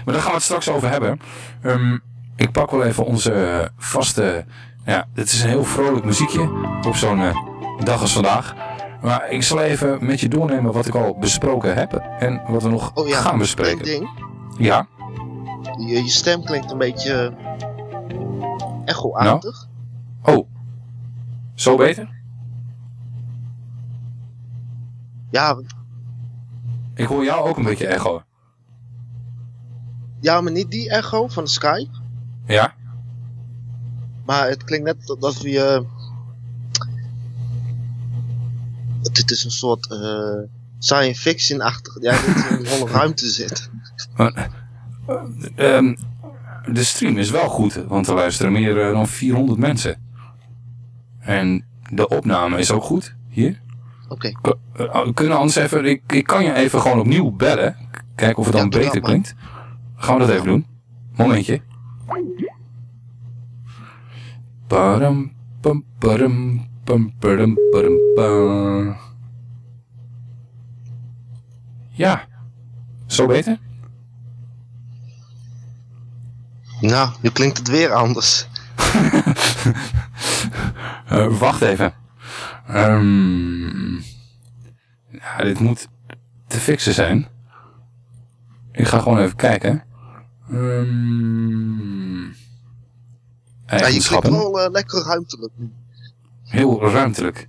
maar daar gaan we het straks over hebben. Ehm, ik pak wel even onze eh, vaste, ja, dit is een heel vrolijk muziekje op zo'n eh, dag als vandaag. Maar ik zal even met je doornemen wat ik al besproken heb en wat we nog Oh ja, gaan bespreken. ding. Ja, Je, je stem klinkt een beetje echo-achtig. oh. Zo beter? Ja, Ik hoor jou ook een beetje echo. ja, maar niet die echo van de Skype. Ja? Maar het klinkt net we je... Het is een soort eh, science fiction-achtig. Ja, in een holle ruimte zit. Maar, ehm, de stream is wel goed, want er luisteren meer eh, dan 400 mensen. En de opname is ook goed, hier. Oké. Eh, we kunnen anders even, ik, ik kan je even gewoon opnieuw bellen. Kijken of het dan Ja, beter klinkt. Gaan we dat even doen? Momentje. Param, pam, param, pum, pum. Ja. Zo beter? Nou, nu klinkt het weer anders. *laughs* Eh, wacht even. Ja, dit moet te fixen zijn. Ik ga gewoon even kijken. Ehm, Ja, je klinkt wel eh, lekker ruimtelijk nu. Heel ruimtelijk.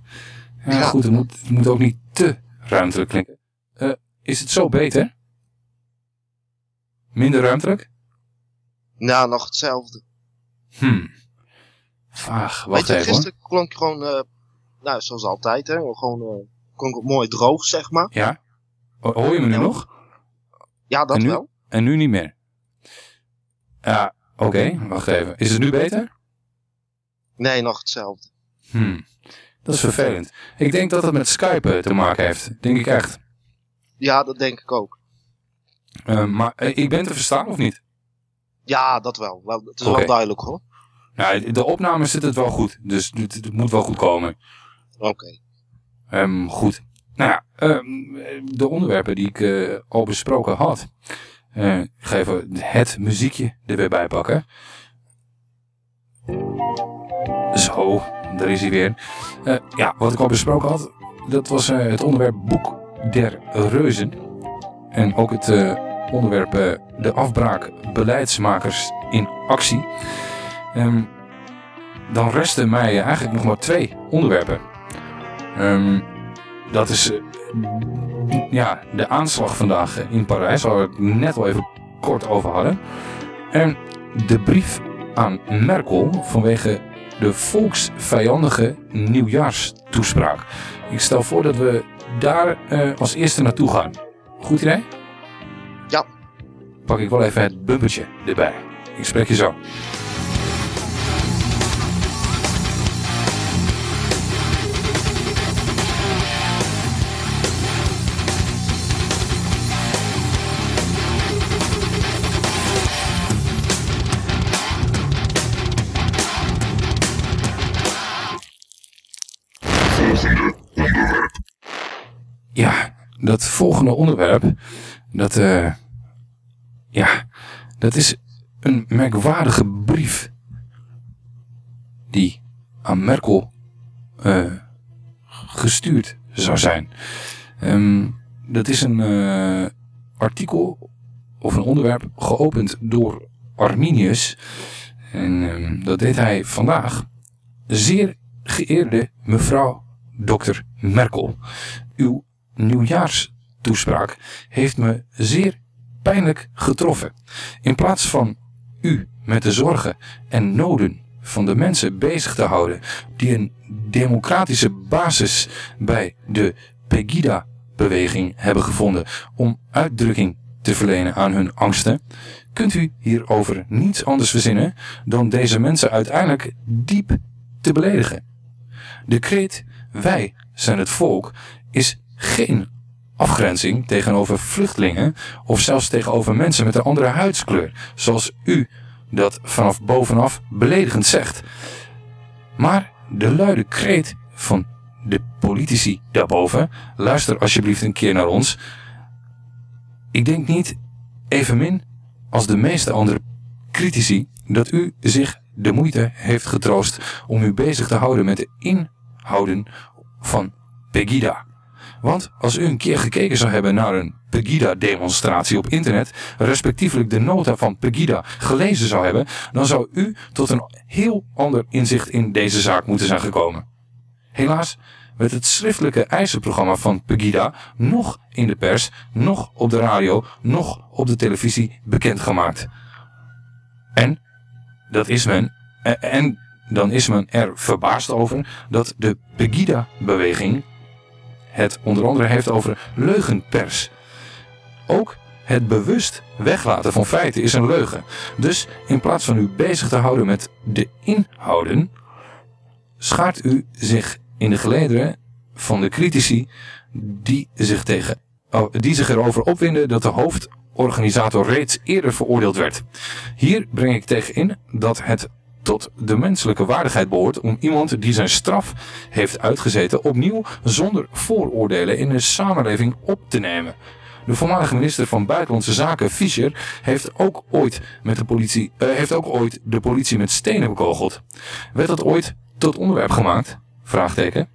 Ja, goed, het moet, het moet ook niet te ruimtelijk klinken. Eh, is het zo beter? Minder ruimtelijk? Nou, nog hetzelfde. Hm. Vaag, wacht Weet je, even hoor. gisteren klonk je gewoon, eh, nou, zoals altijd, hè. Gewoon, klonk mooi droog, zeg maar. Ja? Ho- Hoor je me nu nog? Ja, dat en nu, wel. En nu niet meer? Ja, oké, wacht even. Is het nu beter? Nee, nog hetzelfde. Hm. Dat is vervelend. Ik denk dat het met Skype te maken heeft. Denk ik echt. Ja, dat denk ik ook. Eh, maar eh, ik ben te verstaan of niet? Ja, dat wel. wel het is wel duidelijk, hoor. Nou, de opname zit het wel goed. Dus het, het moet wel goed komen. Oké. Ehm, goed. Nou ja, ehm, de onderwerpen die ik eh, al besproken had. Eh, ik ga even het muziekje er weer bij pakken. Zo, daar is hij weer. Eh, ja, wat ik al besproken had, dat was eh, het onderwerp Boek der Reuzen. En ook het onderwerp de afbraak beleidsmakers in actie. Ehm, dan resten mij eigenlijk nog maar twee onderwerpen. Ehm, dat is eh, ja, de aanslag vandaag eh, in Parijs, waar we het net al even kort over hadden. En de brief aan Merkel vanwege de volksvijandige nieuwjaarstoespraak. Ik stel voor dat we daar eh, als eerste naartoe gaan. Goed idee? Ja. Pak ik wel even het bumpertje erbij. Ik spreek je zo. Ja, dat volgende onderwerp, dat, eh, ja, dat is een merkwaardige brief die aan Merkel eh, gestuurd zou zijn. Ehm, dat is een eh, artikel of een onderwerp geopend door Arminius. En ehm, dat deed hij vandaag. Zeer geëerde mevrouw Dr. Merkel. Uw nieuwjaarstoespraak heeft me zeer pijnlijk getroffen. In plaats van u met de zorgen en noden van de mensen bezig te houden die een democratische basis bij de Pegida-beweging hebben gevonden om uitdrukking te verlenen aan hun angsten, kunt u hierover niets anders verzinnen dan deze mensen uiteindelijk diep te beledigen. De kreet wij zijn het volk is geen afgrenzing tegenover vluchtelingen of zelfs tegenover mensen met een andere huidskleur, zoals u dat vanaf bovenaf beledigend zegt. Maar de luide kreet van de politici daarboven, luister alsjeblieft een keer naar ons. Ik denk niet, evenmin als de meeste andere critici, dat u zich de moeite heeft getroost om u bezig te houden met de inhouden van Pegida. Want als u een keer gekeken zou hebben naar een Pegida-demonstratie op internet, respectievelijk de nota van Pegida gelezen zou hebben, dan zou u tot een heel ander inzicht in deze zaak moeten zijn gekomen. Helaas werd het schriftelijke eisenprogramma van Pegida nog in de pers, nog op de radio, nog op de televisie bekendgemaakt. En dat is men, en, en dan is men er verbaasd over dat de Pegida-beweging het onder andere heeft over leugenpers. Ook het bewust weglaten van feiten is een leugen. Dus in plaats van u bezig te houden met de inhouden, schaart u zich in de gelederen van de critici die zich, tegen, oh, die zich erover opwinden dat de hoofdorganisator reeds eerder veroordeeld werd. Hier breng ik tegen in dat het tot de menselijke waardigheid behoort om iemand die zijn straf heeft uitgezeten opnieuw zonder vooroordelen in de samenleving op te nemen. De voormalige minister van Buitenlandse Zaken, Fischer, heeft ook ooit, met de, politie, eh, heeft ook ooit de politie met stenen bekogeld. Werd dat ooit tot onderwerp gemaakt? Vraagteken.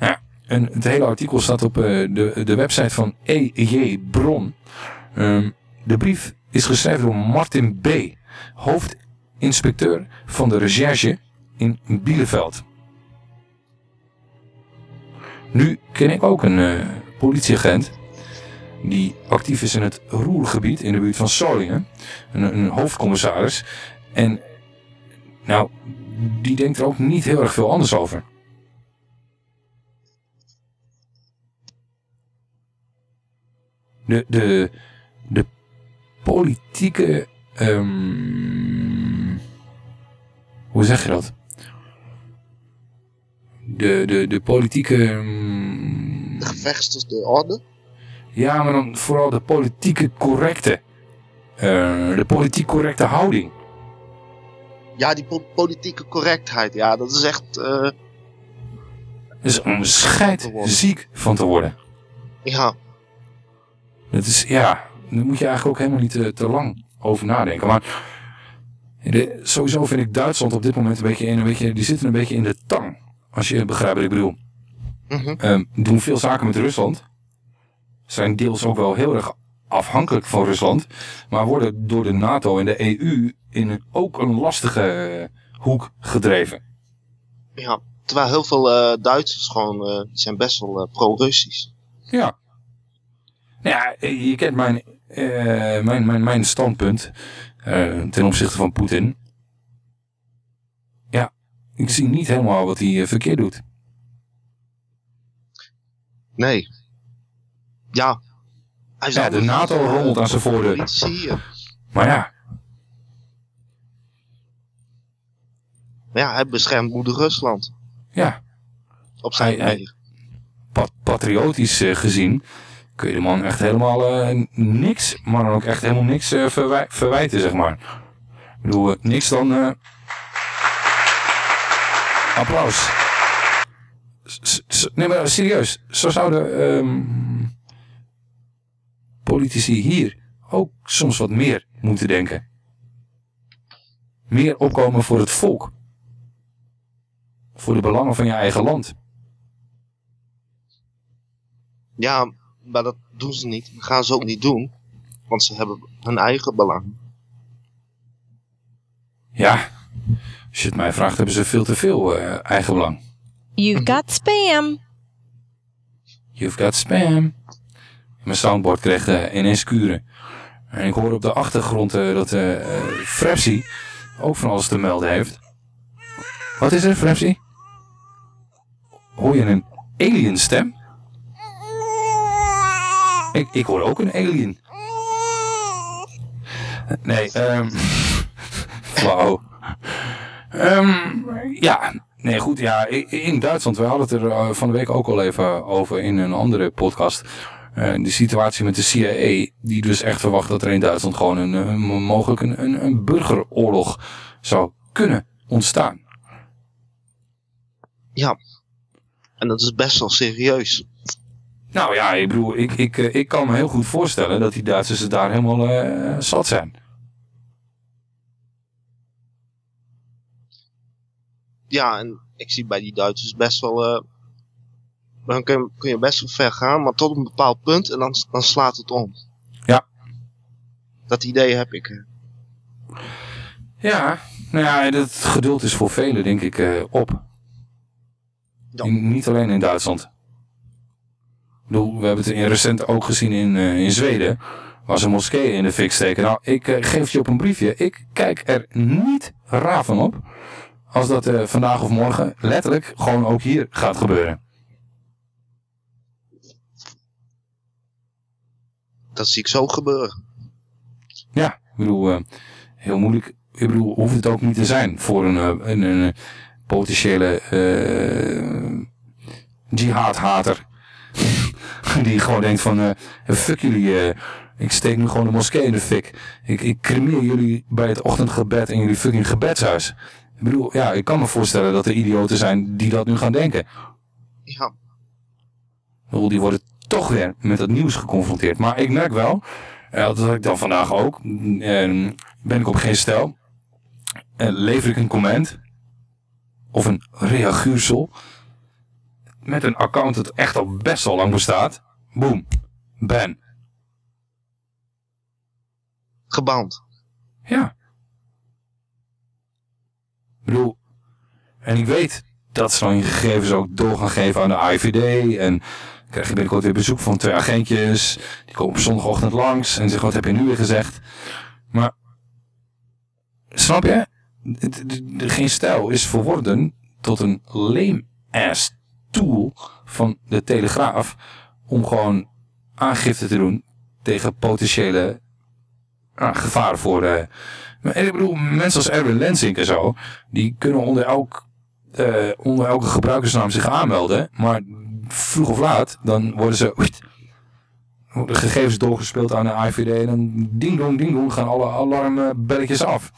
Ja, het hele artikel staat op eh, de, de website van E.J. Bron. Ehm, de brief is geschreven door Martin B., hoofdinspecteur van de recherche in Bielefeld. Nu ken ik ook een eh, politieagent die actief is in het Roergebied in de buurt van Solingen. Een, een hoofdcommissaris. En nou, die denkt er ook niet heel erg veel anders over. De, de, de politieke... ehm, hoe zeg je dat? De, de, de politieke... ehm, De gevechts de orde. ja, maar dan vooral de politieke correcte. eh, de politiek correcte houding. Ja, die po- politieke correctheid. Ja, dat is echt... eh, is om scheidziek van te worden. ja, Het is, ja, daar moet je eigenlijk ook helemaal niet te, te lang over nadenken. Maar de- sowieso vind ik Duitsland op dit moment een beetje in, een beetje, die zitten een beetje in de tang. Als je begrijpt wat ik bedoel. Ehm, doen veel zaken met Rusland. Zijn deels ook wel heel erg afhankelijk van Rusland. Maar worden door de NATO en de EU in een, ook een lastige eh, hoek gedreven. ja. Terwijl heel veel eh, Duitsers gewoon... eh, die zijn best wel pro-Russisch. Ja. Nou ja, je kent mijn, mijn, mijn, mijn standpunt ten opzichte van Poetin. Ja, ik zie niet helemaal wat hij eh, verkeerd doet. Nee. Ja. Hij Ja, de NATO rommelt aan zijn voordeur. Maar ja, ja, hij beschermt moeder Rusland. ja. Op zijn Hij- hij- manier. pat- patriotisch eh, gezien kun je de man echt helemaal eh, niks, maar dan ook echt helemaal niks eh, verwij- verwijten, zeg maar. Ik bedoel, eh, niks dan... applaus. Nee, maar serieus. Zo zouden ehm, politici hier ook soms wat meer moeten denken. Meer opkomen voor het volk. Voor de belangen van je eigen land. Ja, maar dat doen ze niet. Dat gaan ze ook niet doen. Want ze hebben hun eigen belang. Ja, als je het mij vraagt, hebben ze veel te veel eh, eigen belang. You've got spam. You've got spam. Mijn soundboard kreeg eh, ineens kuren. En ik hoor op de achtergrond eh, dat Frepsy ook van alles te melden heeft. Wat is er, Frepsy? Hoor je een alien stem? Ik, ik hoor ook een alien. Nee, ehm... *laughs* Flauw. Ehm, ja, nee goed, ja, in Duitsland, we hadden het er eh, van de week ook al even over in een andere podcast. Eh, de situatie met de CIA, die dus echt verwacht dat er in Duitsland gewoon een, eh, mo- mogelijk een, een, een burgeroorlog zou kunnen ontstaan. Ja. En dat is best wel serieus. Nou ja, ik bedoel, ik, ik, eh, ik kan me heel goed voorstellen dat die Duitsers het daar helemaal eh, zat zijn. Ja, en ik zie bij die Duitsers best wel... eh, dan kun je, kun je best wel ver gaan, maar tot een bepaald punt en dan, dan slaat het om. Ja. Dat idee heb ik. Ja, nou ja, dat geduld is voor velen denk ik op. In- niet alleen in Duitsland. Bedoel, we hebben het in recent ook gezien in, eh, in Zweden. Waar ze moskeeën in de fik steken. Nou, ik eh, geef het je op een briefje. Ik kijk er niet raar van op. Als dat eh, vandaag of morgen letterlijk gewoon ook hier gaat gebeuren. Dat zie ik zo gebeuren. Ja, ik bedoel, heel moeilijk. Ik bedoel, hoeft het ook niet te zijn voor een, een, een potentiële eh jihad-hater. Die gewoon denkt van, eh, fuck jullie, eh, ik steek nu gewoon de moskee in de fik. Ik, ik cremeer jullie bij het ochtendgebed in jullie fucking gebedshuis. Ik bedoel, ja, ik kan me voorstellen dat er idioten zijn die dat nu gaan denken. Ja. Ik bedoel, die worden toch weer met het nieuws geconfronteerd. Maar ik merk wel, eh, dat had ik dan vandaag ook, eh, ben ik op geen stel, eh, lever ik een comment of een reaguursel met een account dat echt al best al lang bestaat. Boom. Ban. Geband. Ja. Ik bedoel, en ik weet dat ze dan je gegevens ook door gaan geven aan de IVD. En krijg je binnenkort weer bezoek van twee agentjes. Die komen op zondagochtend langs en zeggen, wat heb je nu weer gezegd? Maar, snap je? Geen stijl is verworden tot een lame-ass tool van de Telegraaf om gewoon aangifte te doen tegen potentiële gevaren voor... eh ik bedoel, mensen als Erwin Lensink en zo, die kunnen onder, elk, eh, onder elke gebruikersnaam zich aanmelden. Maar vroeg of laat, dan worden ze de gegevens doorgespeeld aan de IVD en dan ding dong ding dong gaan alle alarmbelletjes af.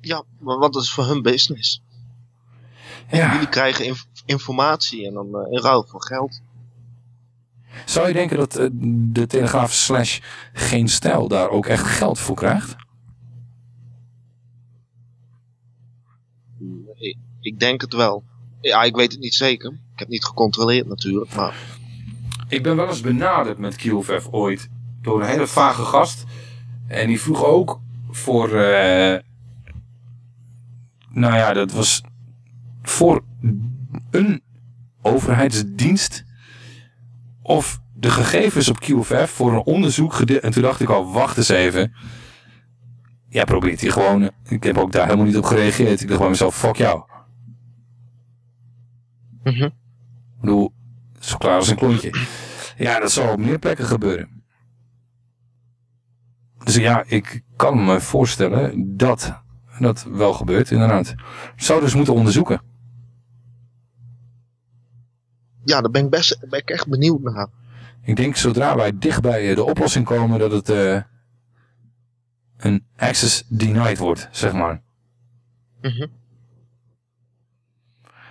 Ja, maar wat is voor hun business? Ja. Jullie krijgen inf- informatie en dan eh, in ruil voor geld. Zou je denken dat eh, de Telegraaf slash geen stijl daar ook echt geld voor krijgt? Ik, ik denk het wel. Ja, ik weet het niet zeker. Ik heb niet gecontroleerd natuurlijk, maar... Ik ben wel eens benaderd met QFF ooit door een hele vage gast. En die vroeg ook voor... eh, nou ja, dat was voor een overheidsdienst of de gegevens op QFF voor een onderzoek En toen dacht ik al, wacht eens even. Jij probeert hier gewoon... Ik heb ook daar helemaal niet op gereageerd. Ik dacht bij mezelf, fuck jou. Ik bedoel, zo klaar als een klontje. Ja, dat zal op meer plekken gebeuren. Dus ja, ik kan me voorstellen dat dat wel gebeurt, inderdaad. Zou dus moeten onderzoeken. Ja, daar ben ik, best, ben ik echt benieuwd naar. Ik denk zodra wij dicht bij eh, de oplossing komen dat het eh, een access denied wordt, zeg maar. Mhm.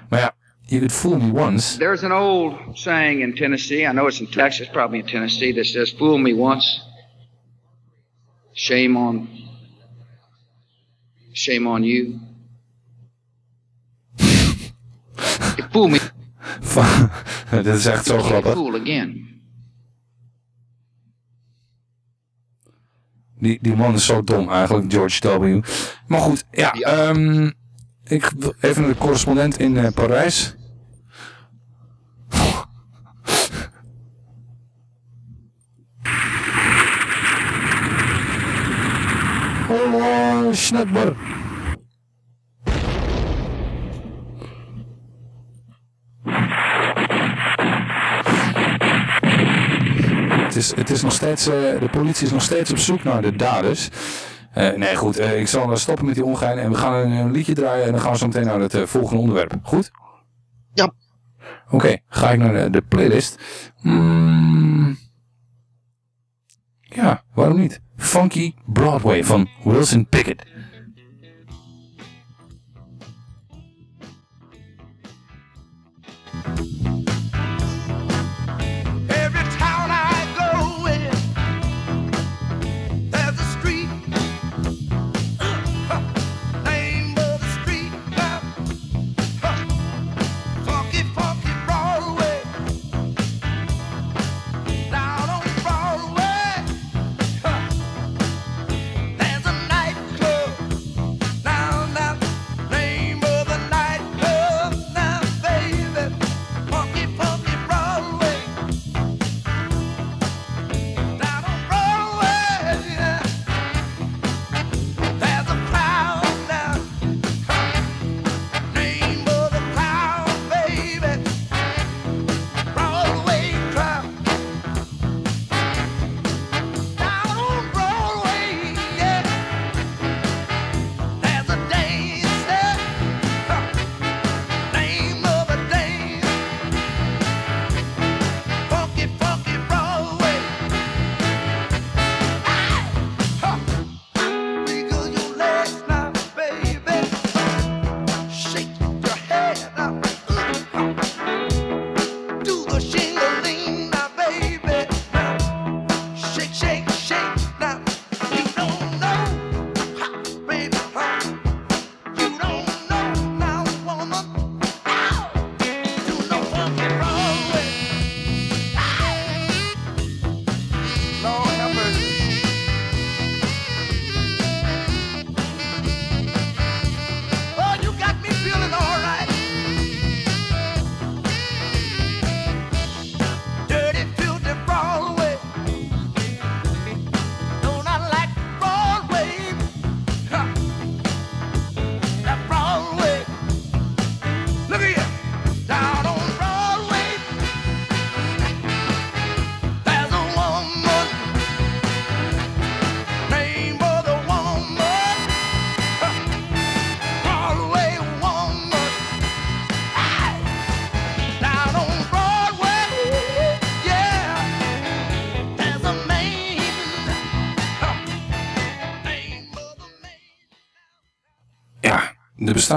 Maar ja, you could fool me once. There's an old saying in Tennessee, I know it's in Texas, probably in Tennessee, that says, Fool me once, shame on shame on you. *laughs* you fool me, *laughs* Dit is echt zo grappig. Die, die man is zo dom eigenlijk, George W. Maar goed, ja, ehm, ik even naar de correspondent in eh, Parijs. Hallo, Schnetber. Het is, nog steeds, eh, de politie is nog steeds op zoek naar de daders. Eh, nee, goed, eh, ik zal stoppen met die ongein en we gaan een, een liedje draaien en dan gaan we zo meteen naar het volgende onderwerp. Goed? Ja. Oké, ga ik naar de, de playlist. Mm, ja, waarom niet? Funky Broadway van Wilson Pickett.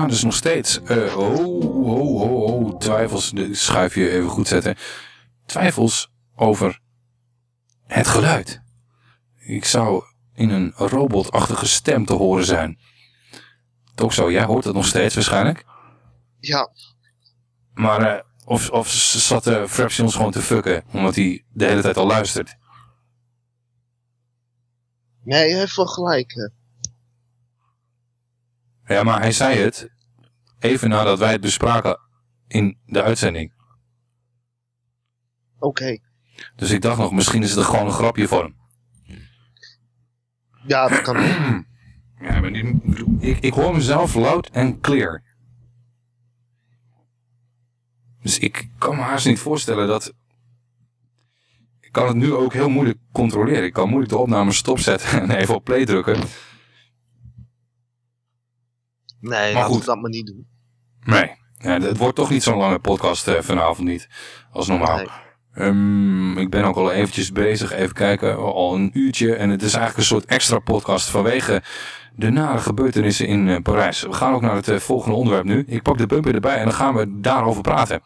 Dus nog steeds, oh, oh, oh, oh, twijfels, de schuifje even goed zetten. Twijfels over het geluid. Ik zou in een robotachtige stem te horen zijn. Toch zo, jij hoort het nog steeds waarschijnlijk. Ja, Maar eh, of, of zat uh, Frapsy ons gewoon te fucken, omdat hij de hele tijd al luistert. nee, hij heeft wel gelijk. Ja, maar hij zei het even nadat wij het bespraken in de uitzending. Oké. Dus ik dacht nog, misschien is het gewoon een grapje voor hem. Ja, dat kan ook. *clears throat* Ja, maar die, ik, ik hoor mezelf loud en clear. Dus ik kan me haast niet voorstellen dat... Ik kan het nu ook heel moeilijk controleren. Ik kan moeilijk de opname stopzetten *laughs* en even op play drukken. Nee, Maar goed. we dat maar niet doen. Nee, ja, het wordt toch niet zo'n lange podcast eh, vanavond niet, als normaal. Ehm, ik ben ook al eventjes bezig, even kijken, al een uurtje. En het is eigenlijk een soort extra podcast vanwege de nare gebeurtenissen in eh, Parijs. We gaan ook naar het eh, volgende onderwerp nu. Ik pak de bumper erbij en dan gaan we daarover praten.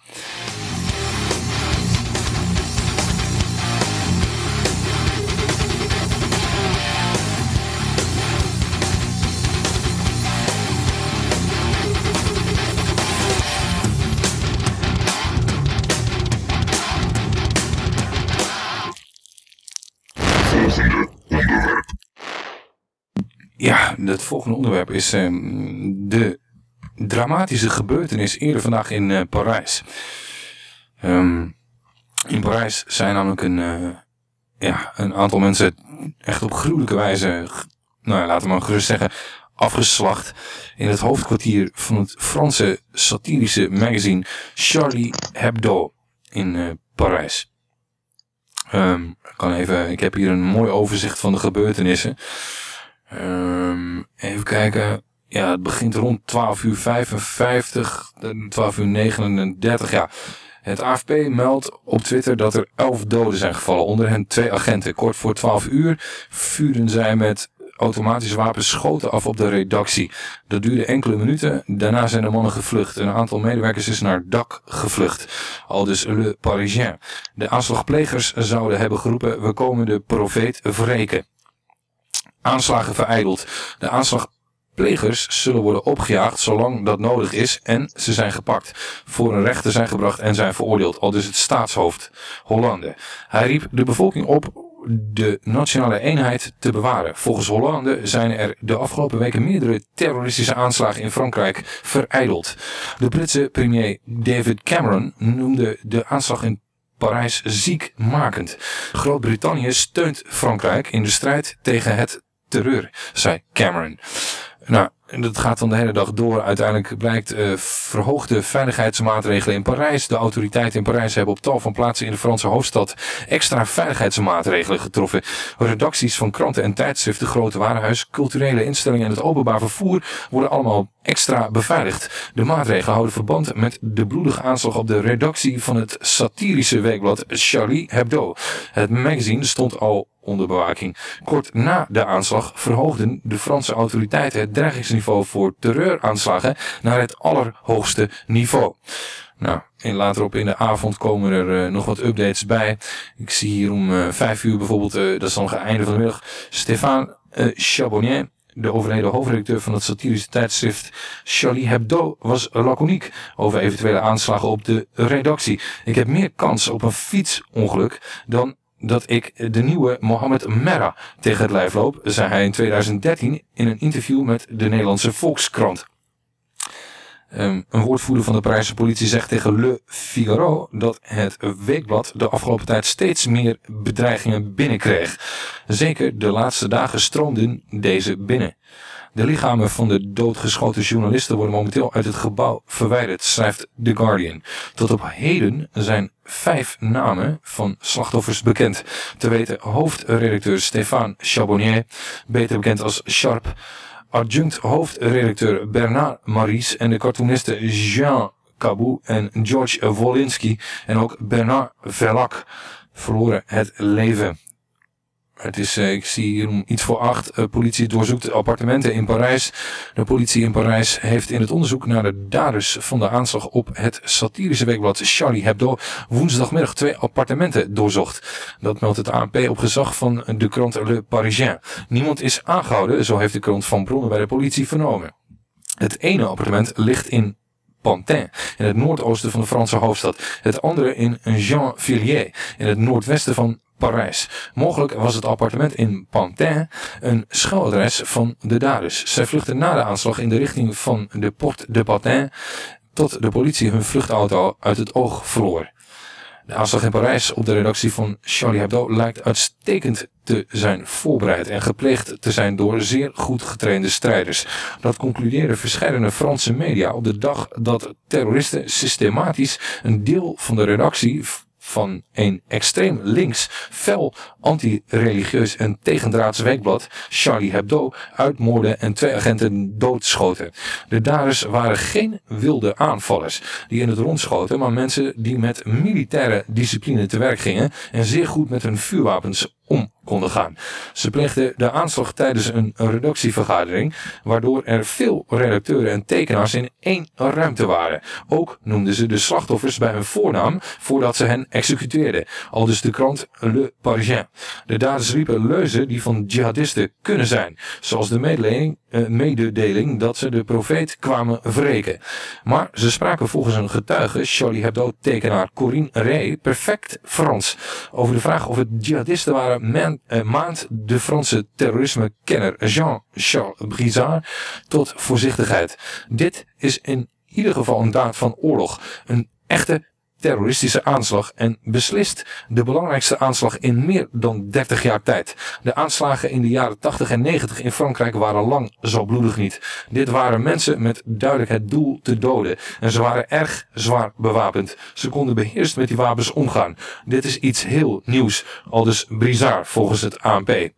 Het volgende onderwerp is ehm, de dramatische gebeurtenis eerder vandaag in eh, Parijs. Ehm, in Parijs zijn namelijk een, eh, ja, een aantal mensen echt op gruwelijke wijze, nou ja, laten we maar gerust zeggen, afgeslacht in het hoofdkwartier van het Franse satirische magazine Charlie Hebdo in eh, Parijs. Ehm, kan even, ik heb hier een mooi overzicht van de gebeurtenissen. Ehm, even kijken. Ja, het begint rond 12 uur 55, eh, 12 uur 39, ja. Het AFP meldt op Twitter dat er 11 doden zijn gevallen, onder hen twee agenten. Kort voor 12 uur vuurden zij met automatische wapens schoten af op de redactie. Dat duurde enkele minuten, daarna zijn de mannen gevlucht. Een aantal medewerkers is naar dak gevlucht. Al dus Le Parisien. De aanslagplegers zouden hebben geroepen, we komen de profeet wreken aanslagen vereideld. De aanslagplegers zullen worden opgejaagd zolang dat nodig is en ze zijn gepakt, voor een rechter zijn gebracht en zijn veroordeeld, al dus het staatshoofd Hollande. Hij riep de bevolking op de nationale eenheid te bewaren. Volgens Hollande zijn er de afgelopen weken meerdere terroristische aanslagen in Frankrijk vereideld. De Britse premier David Cameron noemde de aanslag in Parijs ziekmakend. Groot-Brittannië steunt Frankrijk in de strijd tegen het terreur, zei Cameron. Nou, dat gaat dan de hele dag door. Uiteindelijk blijkt eh, verhoogde veiligheidsmaatregelen in Parijs. De autoriteiten in Parijs hebben op tal van plaatsen in de Franse hoofdstad extra veiligheidsmaatregelen getroffen. Redacties van kranten en tijdschriften, grote warenhuis, culturele instellingen en het openbaar vervoer worden allemaal extra beveiligd. De maatregelen houden verband met de bloedige aanslag op de redactie van het satirische weekblad Charlie Hebdo. Het magazine stond al onder bewaking. Kort na de aanslag verhoogden de Franse autoriteiten het dreigingsniveau voor terreuraanslagen naar het allerhoogste niveau. Nou, en later op in de avond komen er eh, nog wat updates bij. Ik zie hier om eh, vijf uur bijvoorbeeld, eh, dat is dan het einde van de middag, Stéphane Chabonnier, de overleden hoofdredacteur van het satirische tijdschrift Charlie Hebdo, was laconiek over eventuele aanslagen op de redactie. Ik heb meer kans op een fietsongeluk dan dat ik de nieuwe Mohammed Merah tegen het lijf loop, zei hij in 2013 in een interview met de Nederlandse Volkskrant. Ehm, een woordvoerder van de Parijse politie zegt tegen Le Figaro dat het weekblad de afgelopen tijd steeds meer bedreigingen binnenkreeg. Zeker de laatste dagen stroomden deze binnen. De lichamen van de doodgeschoten journalisten worden momenteel uit het gebouw verwijderd, schrijft The Guardian. Tot op heden zijn vijf namen van slachtoffers bekend. Te weten hoofdredacteur Stéphane Chabonnier, beter bekend als Sharp, adjunct hoofdredacteur Bernard Maries en de cartoonisten Jean Cabou en George Wolinski en ook Bernard Verlac verloren het leven. Het is, eh, ik zie hier om iets voor acht. Eh, politie doorzoekt appartementen in Parijs. De politie in Parijs heeft in het onderzoek naar de daders van de aanslag op het satirische weekblad Charlie Hebdo woensdagmiddag twee appartementen doorzocht. Dat meldt het ANP op gezag van de krant Le Parisien. Niemand is aangehouden, zo heeft de krant van bronnen bij de politie vernomen. Het ene appartement ligt in Pantin, in het noordoosten van de Franse hoofdstad. Het andere in Jean-Villiers, in het noordwesten van Parijs. Mogelijk was het appartement in Pantin een schuiladres van de daders. Zij vluchtten na de aanslag in de richting van de Porte de Pantin tot de politie hun vluchtauto uit het oog verloor. De aanslag in Parijs op de redactie van Charlie Hebdo lijkt uitstekend te zijn voorbereid en gepleegd te zijn door zeer goed getrainde strijders. Dat concludeerden verschillende Franse media op de dag dat terroristen systematisch een deel van de redactie van een extreem links, fel anti-religieus en tegendraads weekblad Charlie Hebdo uitmoorden en twee agenten doodschoten. De daders waren geen wilde aanvallers die in het rond schoten, maar mensen die met militaire discipline te werk gingen en zeer goed met hun vuurwapens om konden gaan. Ze pleegden de aanslag tijdens een redactievergadering, waardoor er veel redacteuren en tekenaars in één ruimte waren. Ook noemden ze de slachtoffers bij hun voornaam voordat ze hen executeerden. Al dus de krant Le Parisien. De daders riepen leuzen die van jihadisten kunnen zijn, zoals de mededeling, mededeling dat ze de profeet kwamen wreken. Maar ze spraken volgens een getuige, Charlie Hebdo-tekenaar Corinne Ray, perfect Frans over de vraag of het jihadisten waren men, eh, maand de Franse terrorisme-kenner Jean-Charles Brizard tot voorzichtigheid. Dit is in ieder geval een daad van oorlog, een echte terroristische aanslag en beslist de belangrijkste aanslag in meer dan 30 jaar tijd. De aanslagen in de jaren 80 en 90 in Frankrijk waren lang zo bloedig niet. Dit waren mensen met duidelijk het doel te doden en ze waren erg zwaar bewapend. Ze konden beheerst met die wapens omgaan. Dit is iets heel nieuws, al dus Brizard volgens het ANP.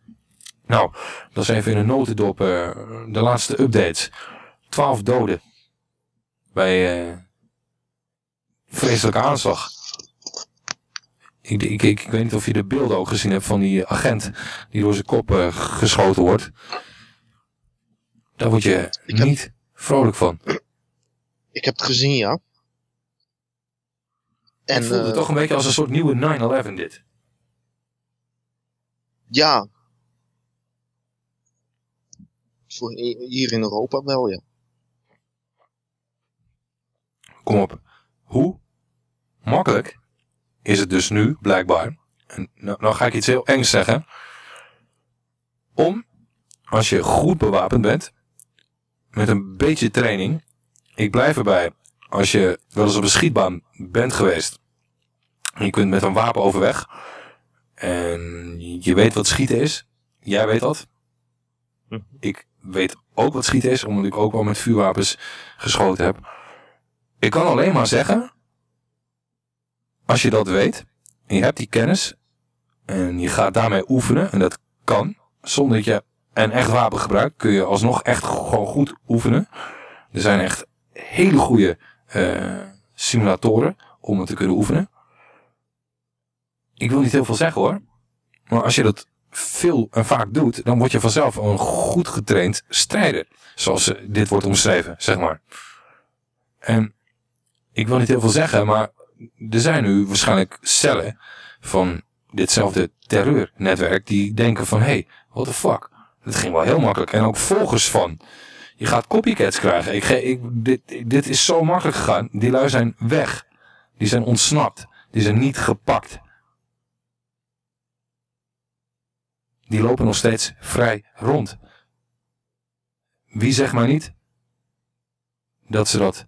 Nou, dat is even in een notendop uh, de laatste updates. 12 doden bij... Uh, vreselijke aanslag. Ik, ik, ik, ik, weet niet of je de beelden ook gezien hebt van die agent die door zijn kop uh, geschoten wordt. Daar word je ik niet vrolijk van. Ik heb het gezien, ja. En het voelde uh, toch een beetje als een soort nieuwe 9-11 dit. Ja. Voor hier in Europa wel, ja. Kom op. Hoe makkelijk is het dus nu, blijkbaar, en nou, nou ga ik iets heel engs zeggen, om, als je goed bewapend bent, met een beetje training, ik blijf erbij, als je wel eens op een schietbaan bent geweest, en je kunt met een wapen overweg, en je weet wat schieten is, jij weet dat, ik weet ook wat schieten is, omdat ik ook wel met vuurwapens geschoten heb. Ik kan alleen maar zeggen, als je dat weet, en je hebt die kennis, en je gaat daarmee oefenen, en dat kan, zonder dat je een echt wapen gebruikt, kun je alsnog echt gewoon goed oefenen. Er zijn echt hele goede uh, simulatoren om het te kunnen oefenen. Ik wil niet heel veel zeggen hoor, maar als je dat veel en vaak doet, dan word je vanzelf een goed getraind strijder. Zoals dit wordt omschreven, zeg maar. En ik wil niet heel veel zeggen, maar er zijn nu waarschijnlijk cellen van ditzelfde terreurnetwerk die denken van, hé, hey, what the fuck, dat ging wel heel makkelijk. En ook volgers van. Je gaat copycats krijgen. Ik, ik, dit, dit is zo makkelijk gegaan. Die lui zijn weg. Die zijn ontsnapt. Die zijn niet gepakt. Die lopen nog steeds vrij rond. Wie zegt maar niet dat ze dat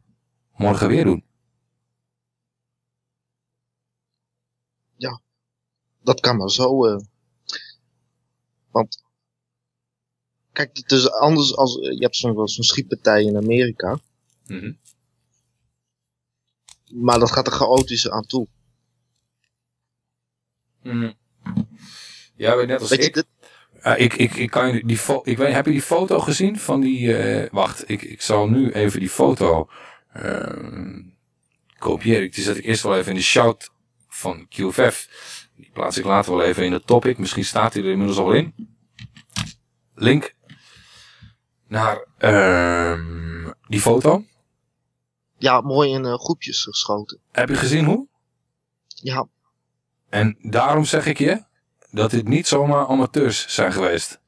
morgen weer doen? Ja, dat kan maar zo. Uh, want, kijk, het is anders als, je hebt zo'n zo'n schietpartij in Amerika. Mm -hmm. Maar dat gaat er chaotischer aan toe. Mm -hmm. Ja, net als weet ik. Dit? Uh, ik, ik, ik kan die ik weet, heb je die foto gezien van die, uh, wacht, ik, ik zal nu even die foto uh, kopiëren. Die zet ik eerst wel even in de shout van QFF. Die plaats ik later wel even in de topic. Misschien staat hij er inmiddels al in. Link naar ehm, die foto. Ja, mooi in eh, groepjes geschoten. Heb je gezien hoe? Ja, En daarom zeg ik je dat dit niet zomaar amateurs zijn geweest.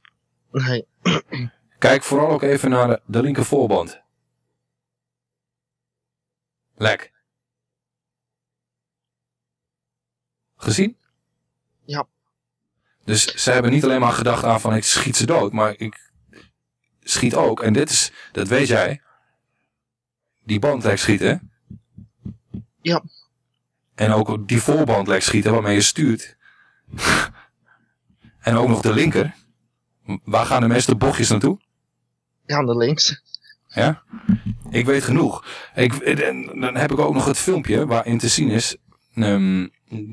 nee. *clears throat* Kijk vooral ook even naar de, de linker voorband. Lek. Gezien? Ja. Dus ze hebben niet alleen maar gedacht aan van ik schiet ze dood, maar ik schiet ook. En dit is, dat weet jij, die band lek schieten. Ja. En ook die voorband lek schieten waarmee je stuurt. *laughs* en ook nog de linker. Waar gaan de meeste bochtjes naartoe? Ja, naar links. Ja? Ik weet genoeg. Ik, dan heb ik ook nog het filmpje waarin te zien is. ehm,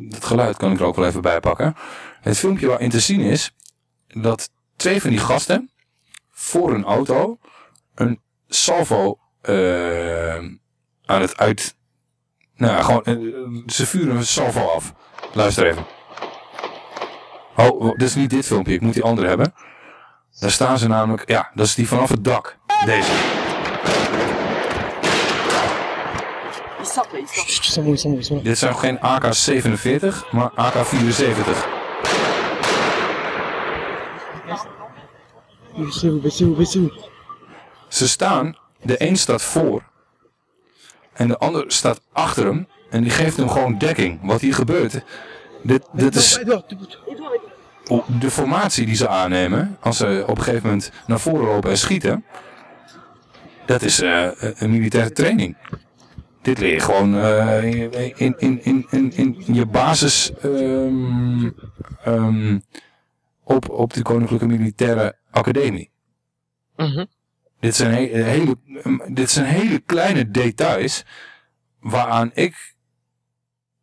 het geluid kan ik er ook wel even bij pakken. Het filmpje waarin te zien is dat twee van die gasten voor een auto een salvo eh, aan het uit. Nou, gewoon, eh, ze vuren een salvo af. Luister even. Oh, dit is niet dit filmpje. Ik moet die andere hebben. Daar staan ze namelijk. Ja, dat is die vanaf het dak. Deze. Dit zijn geen AK-47, maar AK-74. Ze staan, de een staat voor en de ander staat achter hem en die geeft hem gewoon dekking. Wat hier gebeurt, dit, dit is de formatie die ze aannemen als ze op een gegeven moment naar voren lopen en schieten. Dat is eh, een militaire training. Dit leer je gewoon eh, in, in, in, in, in je basis ehm, ehm, op, op de Koninklijke Militaire Academie. Dit zijn, he- hele, dit zijn hele kleine details waaraan ik,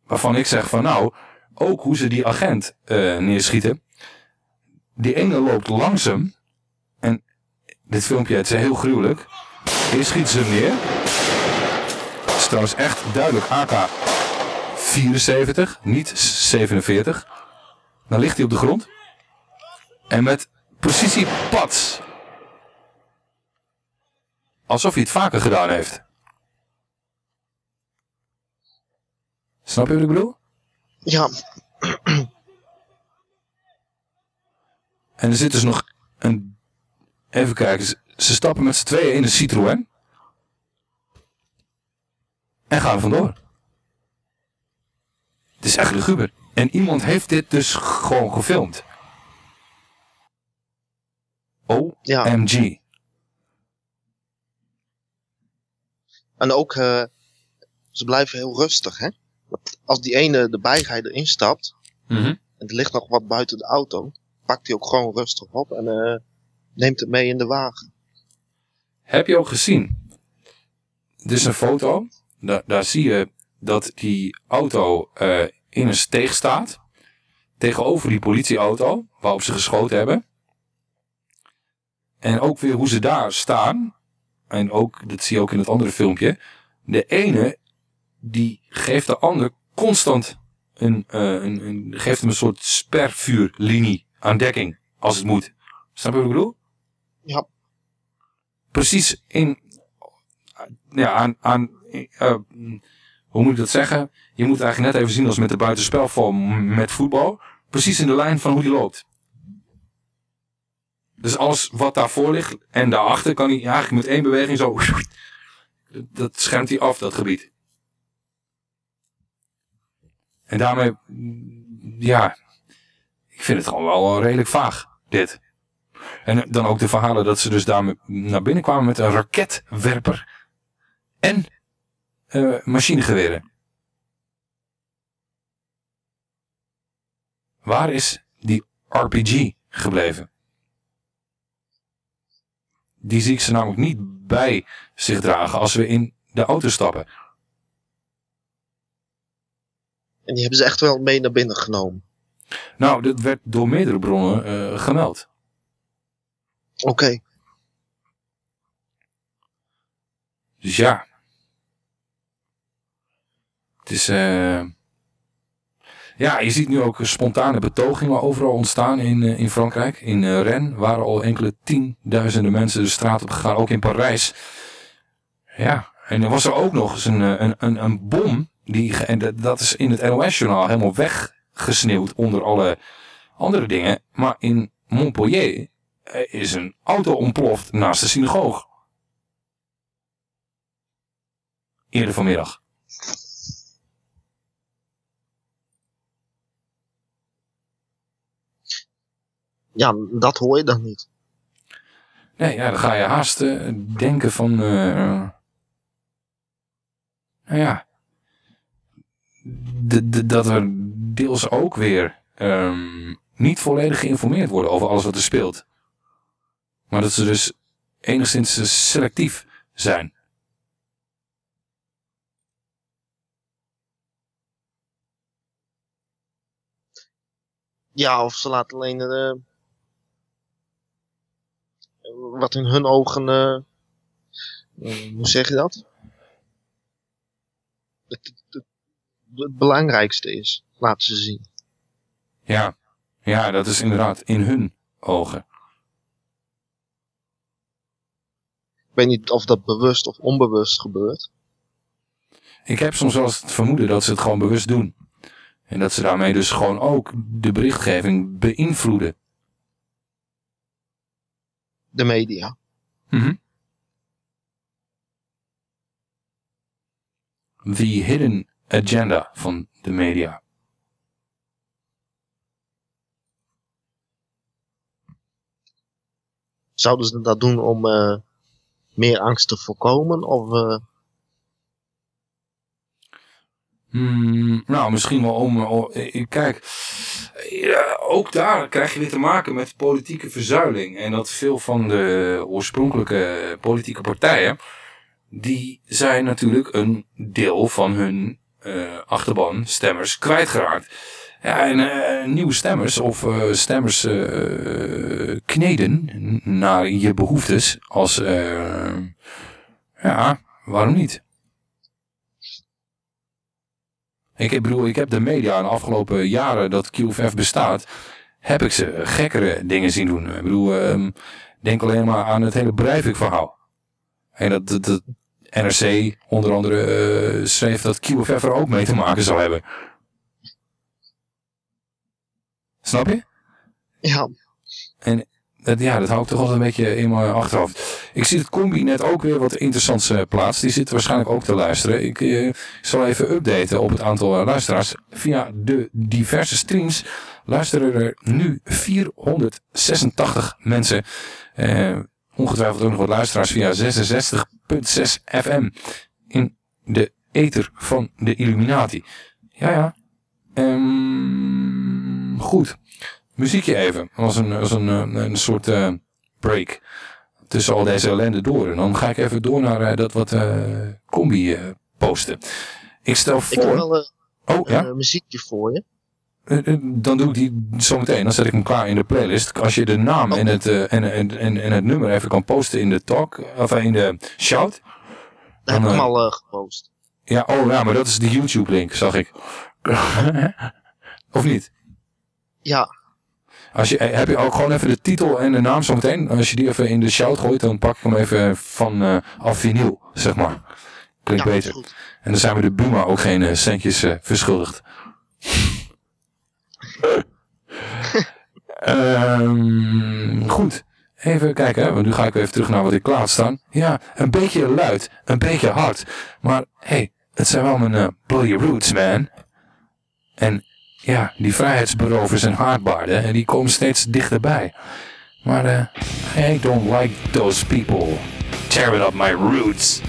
waarvan ik zeg van nou, ook hoe ze die agent eh, neerschieten. Die ene loopt langzaam en dit filmpje het is heel gruwelijk. Eerst schieten ze hem neer. Trouwens echt duidelijk AK 74, niet 47. Dan ligt hij op de grond. En met precisie pats. Alsof hij het vaker gedaan heeft. Snap je wat ik bedoel? Ja, En er zit dus nog een... Even kijken. Ze, ze stappen met z'n tweeën in de Citroën. En gaan vandoor. Het is echt luguber. En iemand heeft dit dus gewoon gefilmd. OMG. En ook, eh, ze blijven heel rustig, hè. Want Als die ene de bijrijder instapt, Mhm. en er ligt nog wat buiten de auto, pakt hij ook gewoon rustig op en eh, neemt het mee in de wagen. Heb je ook gezien? Dit is een foto. Daar, daar zie je dat die auto eh, in een steeg staat. Tegenover die politieauto waarop ze geschoten hebben. En ook weer hoe ze daar staan. En ook, dat zie je ook in het andere filmpje. De ene die geeft de ander constant een, eh, een, een geeft hem een soort spervuurlinie aan dekking. Als het moet. Snap je wat ik bedoel? Ja. precies in, ja, aan, aan eh, hoe moet ik dat zeggen? Je moet eigenlijk net even zien als met de buitenspelvorm met voetbal. Precies in de lijn van hoe die loopt. Dus alles wat daarvoor ligt en daarachter kan hij eigenlijk met één beweging zo, *laughs* dat schermt hij af, dat gebied. En daarmee, ja, ik vind het gewoon wel redelijk vaag, dit. En dan ook de verhalen dat ze dus daar naar binnen kwamen met een raketwerper en eh, machinegeweren. Waar is die RPG gebleven? Die zie ik ze namelijk niet bij zich dragen als we in de auto stappen. En die hebben ze echt wel mee naar binnen genomen. Nou, dat werd door meerdere bronnen eh, gemeld. Oké. Dus ja. Het is. eh Ja, je ziet nu ook spontane betogingen overal ontstaan in, eh, in Frankrijk. In eh, Rennes waren al enkele tienduizenden mensen de straat op gegaan, ook in Parijs. Ja, en er was er ook nog eens een, een, een, een bom, die, en dat- is in het NOS-journaal helemaal weggesneeuwd onder alle andere dingen. Maar in Montpellier is een auto ontploft naast de synagoog. Eerder vanmiddag. Ja, dat hoor je dan niet. Nee, ja, dan ga je haast eh, denken van... eh, nou ja... de- de- dat er deels ook weer ehm, niet volledig geïnformeerd worden over alles wat er speelt. Maar dat ze dus enigszins eh, selectief zijn. Ja, of ze laten alleen eh, wat in hun ogen, eh, eh, hoe zeg je dat? Het, het, het- het belangrijkste is, laten ze zien. Ja, ja, dat is inderdaad in hun ogen. Ik weet niet of dat bewust of onbewust gebeurt. Ik heb soms wel eens het vermoeden dat ze het gewoon bewust doen. En dat ze daarmee dus gewoon ook de berichtgeving beïnvloeden. De media. Mhm. The hidden agenda van de media. Zouden ze dat doen om eh, meer angst te voorkomen? Of, eh, Hmm, nou, misschien wel om... oh, eh, kijk, ja, ook daar krijg je weer te maken met politieke verzuiling. En dat veel van de oorspronkelijke politieke partijen... die zijn natuurlijk een deel van hun eh, achterban stemmers kwijtgeraakt. Ja, en eh, nieuwe stemmers of eh, stemmers eh, kneden naar je behoeftes als... eh, ja, waarom niet? Ik bedoel, ik heb de media de afgelopen jaren dat QFF bestaat, heb ik ze gekkere dingen zien doen. Ik bedoel, ehm, denk alleen maar aan het hele Breivik verhaal. En dat, dat, dat NRC onder andere eh, schreef dat QFF er ook mee te maken zou hebben. Snap je? Ja. En ja, dat hou ik toch altijd een beetje in mijn achterhoofd. Ik zie het combi net ook weer wat interessants eh, plaats. Die zit waarschijnlijk ook te luisteren. Ik eh, zal even updaten op het aantal eh, luisteraars. Via de diverse streams luisteren er nu 486 mensen. Ongetwijfeld ook nog wat luisteraars via 66.6 FM in de ether van de Illuminati. Ja, ja. Ehm, goed. Muziekje even. Als een, als een, eh, een soort eh, break. Tussen al deze ellende door. En dan ga ik even door naar eh, dat wat eh, combi posten. Ik stel ik heb voor... wel Oh, ja? een muziekje voor je. Dan doe ik die zo meteen. Dan zet ik hem klaar in de playlist. Als je de naam en, het, en, en, en, en het nummer even kan posten in de talk. Of in de shout. Daar heb ik hem al gepost. Ja, oh ja, maar dat is de YouTube link, zag ik. *laughs* of niet? Ja. Als je, eh, heb je ook gewoon even de titel en de naam zo meteen? Als je die even in de shout gooit, dan pak ik hem even van eh af vinyl, zeg maar. Klinkt Ja, beter. En dan zijn we de Buma ook geen eh, centjes verschuldigd. *laughs* Ehm, goed. Even kijken, hè, want nu ga ik weer even terug naar wat ik klaar staan. Ja, een beetje luid, een beetje hard. Maar hey, het zijn wel mijn bloody roots, man. En ja, die vrijheidsberovers en haardbaarden, hè, die komen steeds dichterbij. Maar eh I don't like those people tearing up my roots.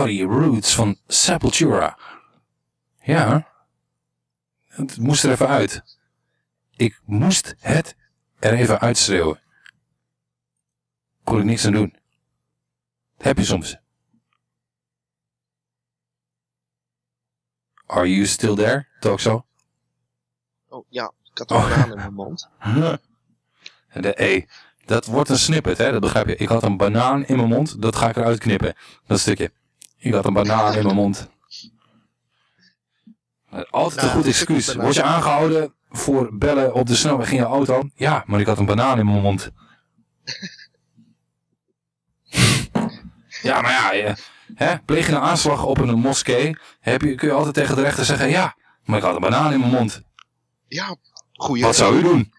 Bloody Roots van Sepultura. Ja, het moest er even uit. Ik moest het er even uitschreeuwen. Kon ik niks aan doen. Dat heb je soms. Are you still there, Talkshow? Oh ja, ik had een banaan in mijn mond. *laughs* De E. Dat wordt een snippet, hè? dat begrijp je. Ik had een banaan in mijn mond, dat ga ik eruit knippen. Dat stukje. Ik had een banaan in mijn mond. Altijd een Nou, goed excuus. Word je aangehouden voor bellen op de snelweg in je auto? Ja, maar ik had een banaan in mijn mond. *laughs* ja, maar ja, je, hè, pleeg je een aanslag op een moskee, heb je, kun je altijd tegen de rechter zeggen, ja, maar ik had een banaan in mijn mond. Ja, goeie. Wat zou u doen?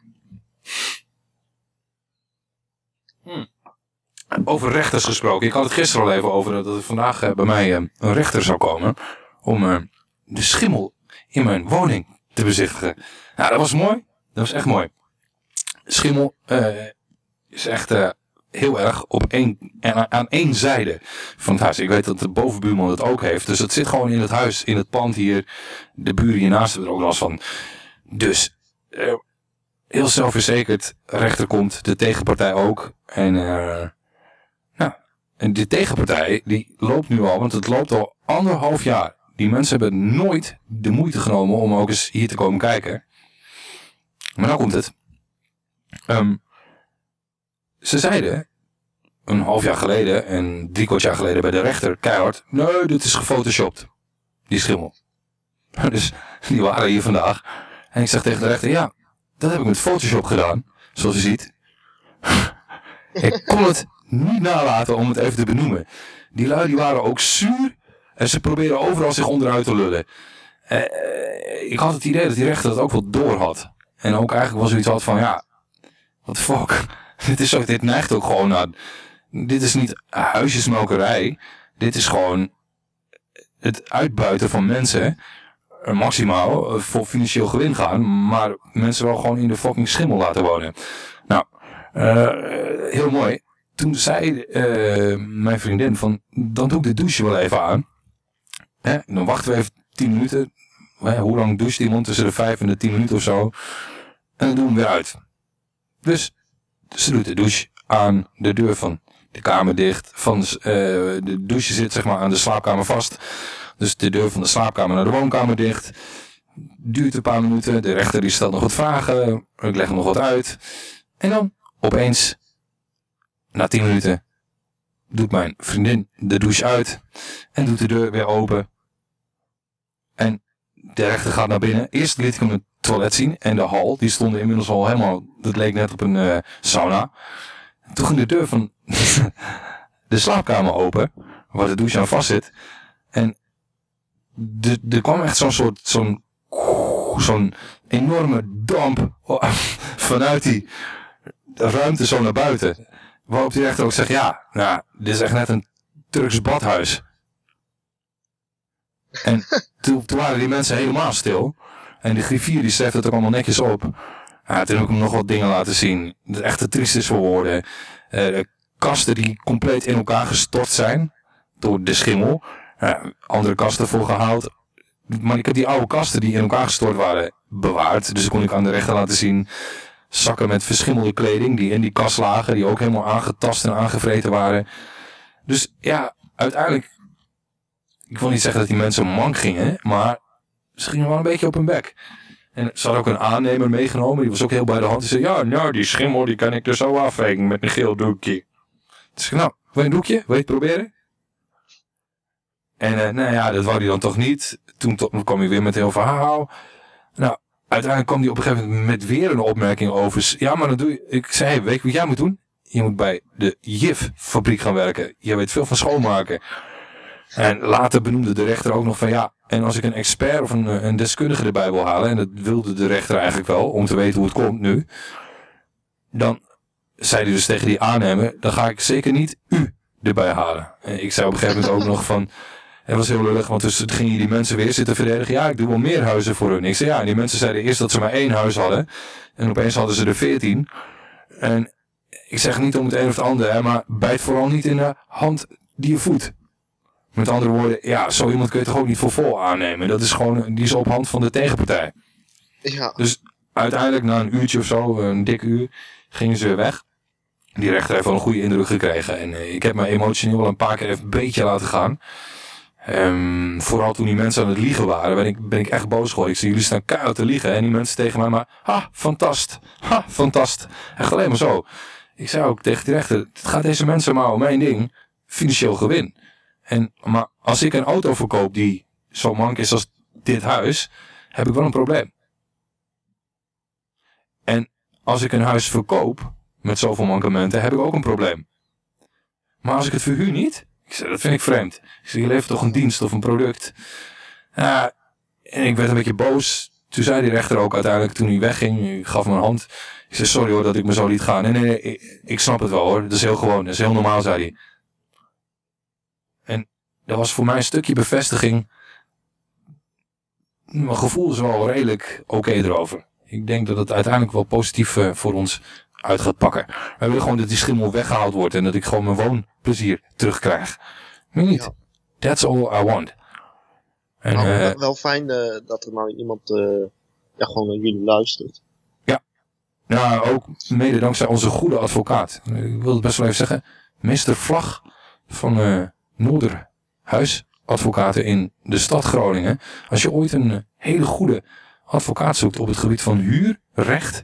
Over rechters gesproken. Ik had het gisteren al even over dat er vandaag eh, bij mij eh, een rechter zou komen. Om eh, de schimmel in mijn woning te bezichtigen. Nou, dat was mooi. Dat was echt mooi. Schimmel is echt heel erg op één, aan, één zijde van het huis. Ik weet dat de bovenbuurman het ook heeft. Dus het zit gewoon in het huis, in het pand hier. De buren hiernaast hebben er ook last van. Dus heel zelfverzekerd. Rechter komt, de tegenpartij ook. En, en de tegenpartij die loopt nu al, want het loopt al anderhalf jaar. Die mensen hebben nooit de moeite genomen om ook eens hier te komen kijken. Maar nou komt het. Ehm, ze zeiden een half jaar geleden en drie kwart jaar geleden bij de rechter keihard. Nee, dit is gefotoshopt. Die schimmel. *laughs* Dus die waren hier vandaag. En ik zeg tegen de rechter, ja, dat heb ik met Photoshop gedaan. Zoals je ziet. *laughs* ik kon het niet nalaten om het even te benoemen. Die lui die waren ook zuur. En ze proberen overal zich onderuit te lullen. Eh, ik had het idee dat die rechter dat ook wel door had. En ook eigenlijk was zoiets had van, ja, what the fuck. *laughs* dit, is ook, dit neigt ook gewoon naar... Dit is niet huisjesmelkerij. Dit is gewoon het uitbuiten van mensen eh, maximaal eh, voor financieel gewin gaan, maar mensen wel gewoon in de fucking schimmel laten wonen. Nou, heel mooi. Toen zei eh, mijn vriendin van, dan doe ik de douche wel even aan. Hè? Dan wachten we even 10 minuten. Hoe lang doucht iemand? Tussen de 5 en de 10 minuten of zo. En dan doen we weer uit. Dus ze doet de douche aan, de deur van de kamer dicht. Van, eh, de douche zit zeg maar aan de slaapkamer vast. Dus de deur van de slaapkamer naar de woonkamer dicht. Duurt een paar minuten. De rechter die stelt nog wat vragen. Ik leg hem nog wat uit. En dan opeens, na 10 minuten, doet mijn vriendin de douche uit. En doet de deur weer open. En de rechter gaat naar binnen. Eerst liet ik hem het toilet zien. En de hal, die stonden inmiddels al helemaal, dat leek net op een eh, sauna. Toen ging de deur van *laughs* de slaapkamer open. Waar de douche aan vast zit. En er kwam echt zo'n soort, zo'n, zo'n enorme damp *laughs* vanuit die ruimte zo naar buiten. Waarop die rechter ook zegt, ja, nou, dit is echt net een Turks badhuis. En *laughs* toen, toen waren die mensen helemaal stil. En de griffier die schreef het ook allemaal netjes op. Ja, toen heb ik hem nog wat dingen laten zien. Dat echt te triest is voor woorden. Eh, de kasten die compleet in elkaar gestort zijn. Door de schimmel. Andere kasten voor gehaald. Maar ik heb die oude kasten die in elkaar gestort waren bewaard. Dus kon ik aan de rechter laten zien. Zakken met verschimmelde kleding die in die kast lagen. Die ook helemaal aangetast en aangevreten waren. Dus ja, uiteindelijk. Ik wil niet zeggen dat die mensen mank gingen. Maar ze gingen wel een beetje op hun bek. En ze had ook een aannemer meegenomen. Die was ook heel bij de hand. Die zei, ja, nou, die schimmel die kan ik er zo afvegen met een geel doekje. Dus ik, nou, wil je een doekje? Wil je het proberen? En eh, nou ja, dat wou hij dan toch niet. Toen to- kwam hij weer met heel verhaal. Nou, uiteindelijk kwam hij op een gegeven moment met weer een opmerking over. Ja, maar dan doe je... Ik zei, hey, weet je wat jij moet doen? Je moet bij de JIF-fabriek gaan werken. Je weet veel van schoonmaken. En later benoemde de rechter ook nog van ja, en als ik een expert of een, eh, een deskundige erbij wil halen, en dat wilde de rechter eigenlijk wel, om te weten hoe het komt nu, dan zei hij dus tegen die aannemer, dan ga ik zeker niet u erbij halen. En ik zei op een gegeven moment ook nog van, het was heel lullig, want dus gingen die mensen weer zitten verdedigen, ja, ik doe wel meer huizen voor hun. Ik zei ja, en die mensen zeiden eerst dat ze maar één huis hadden, en opeens hadden ze er veertien. En ik zeg niet om het een of het ander, hè, maar bijt vooral niet in de hand die je voedt. Met andere woorden, ja, zo iemand kun je toch ook niet voor vol aannemen. Dat is gewoon, die is op hand van de tegenpartij. Ja. Dus uiteindelijk, na een uurtje of zo, een dik uur, gingen ze weer weg. Die rechter heeft wel een goede indruk gekregen. En eh, ik heb me emotioneel wel een paar keer even een beetje laten gaan. Ehm, vooral toen die mensen aan het liegen waren, ben ik, ben ik echt boos geworden. Ik zie jullie staan keihard te liegen. En die mensen tegen mij maar, ha, fantast. Ha, fantast. Echt alleen maar zo. Ik zei ook tegen die rechter, het gaat deze mensen maar om één ding. Financieel gewin. En, maar als ik een auto verkoop die zo mank is als dit huis, heb ik wel een probleem. En als ik een huis verkoop met zoveel mankementen, heb ik ook een probleem. Maar als ik het verhuur niet, ik zei, dat vind ik vreemd. Ik zei, je levert toch een dienst of een product? Ja, en ik werd een beetje boos. Toen zei die rechter ook uiteindelijk, toen hij wegging, ik gaf me een hand. Ik zei, sorry hoor dat ik me zo liet gaan. Nee, nee, nee, ik, ik snap het wel hoor. Dat is heel gewoon, dat is heel normaal, zei hij. En dat was voor mij een stukje bevestiging. Mijn gevoel is wel redelijk oké erover. Ik denk dat het uiteindelijk wel positief eh, voor ons uit gaat pakken. We willen gewoon dat die schimmel weggehaald wordt en dat ik gewoon mijn woonplezier terugkrijg. Meer niet. That's all I want. En, Nou, eh, wel- fijn eh, dat er nou iemand eh, ja, gewoon naar jullie luistert. nou, ook mede dankzij onze goede advocaat. Ik wil het best wel even zeggen. Meester Vlag van eh Noorderhuis advocaten in de stad Groningen. Als je ooit een hele goede advocaat zoekt op het gebied van huurrecht,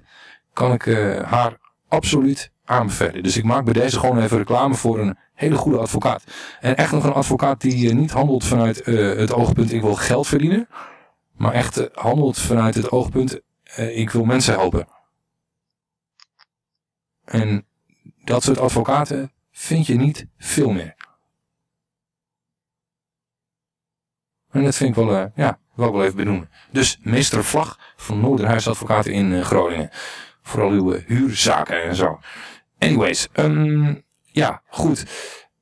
kan ik haar absoluut aanbevelen. Dus ik maak bij deze gewoon even reclame voor een hele goede advocaat. En echt nog een advocaat die eh, niet handelt vanuit eh, het oogpunt ik wil geld verdienen, maar echt eh, handelt vanuit het oogpunt ik wil mensen helpen. En dat soort advocaten vind je niet veel meer. En dat vind ik wel, ja, ik wel even benoemen. Dus meester Vlag van Noorderhuis Advocaten in Groningen. Vooral uw huurzaken en zo. Anyways, ehm, ja, goed.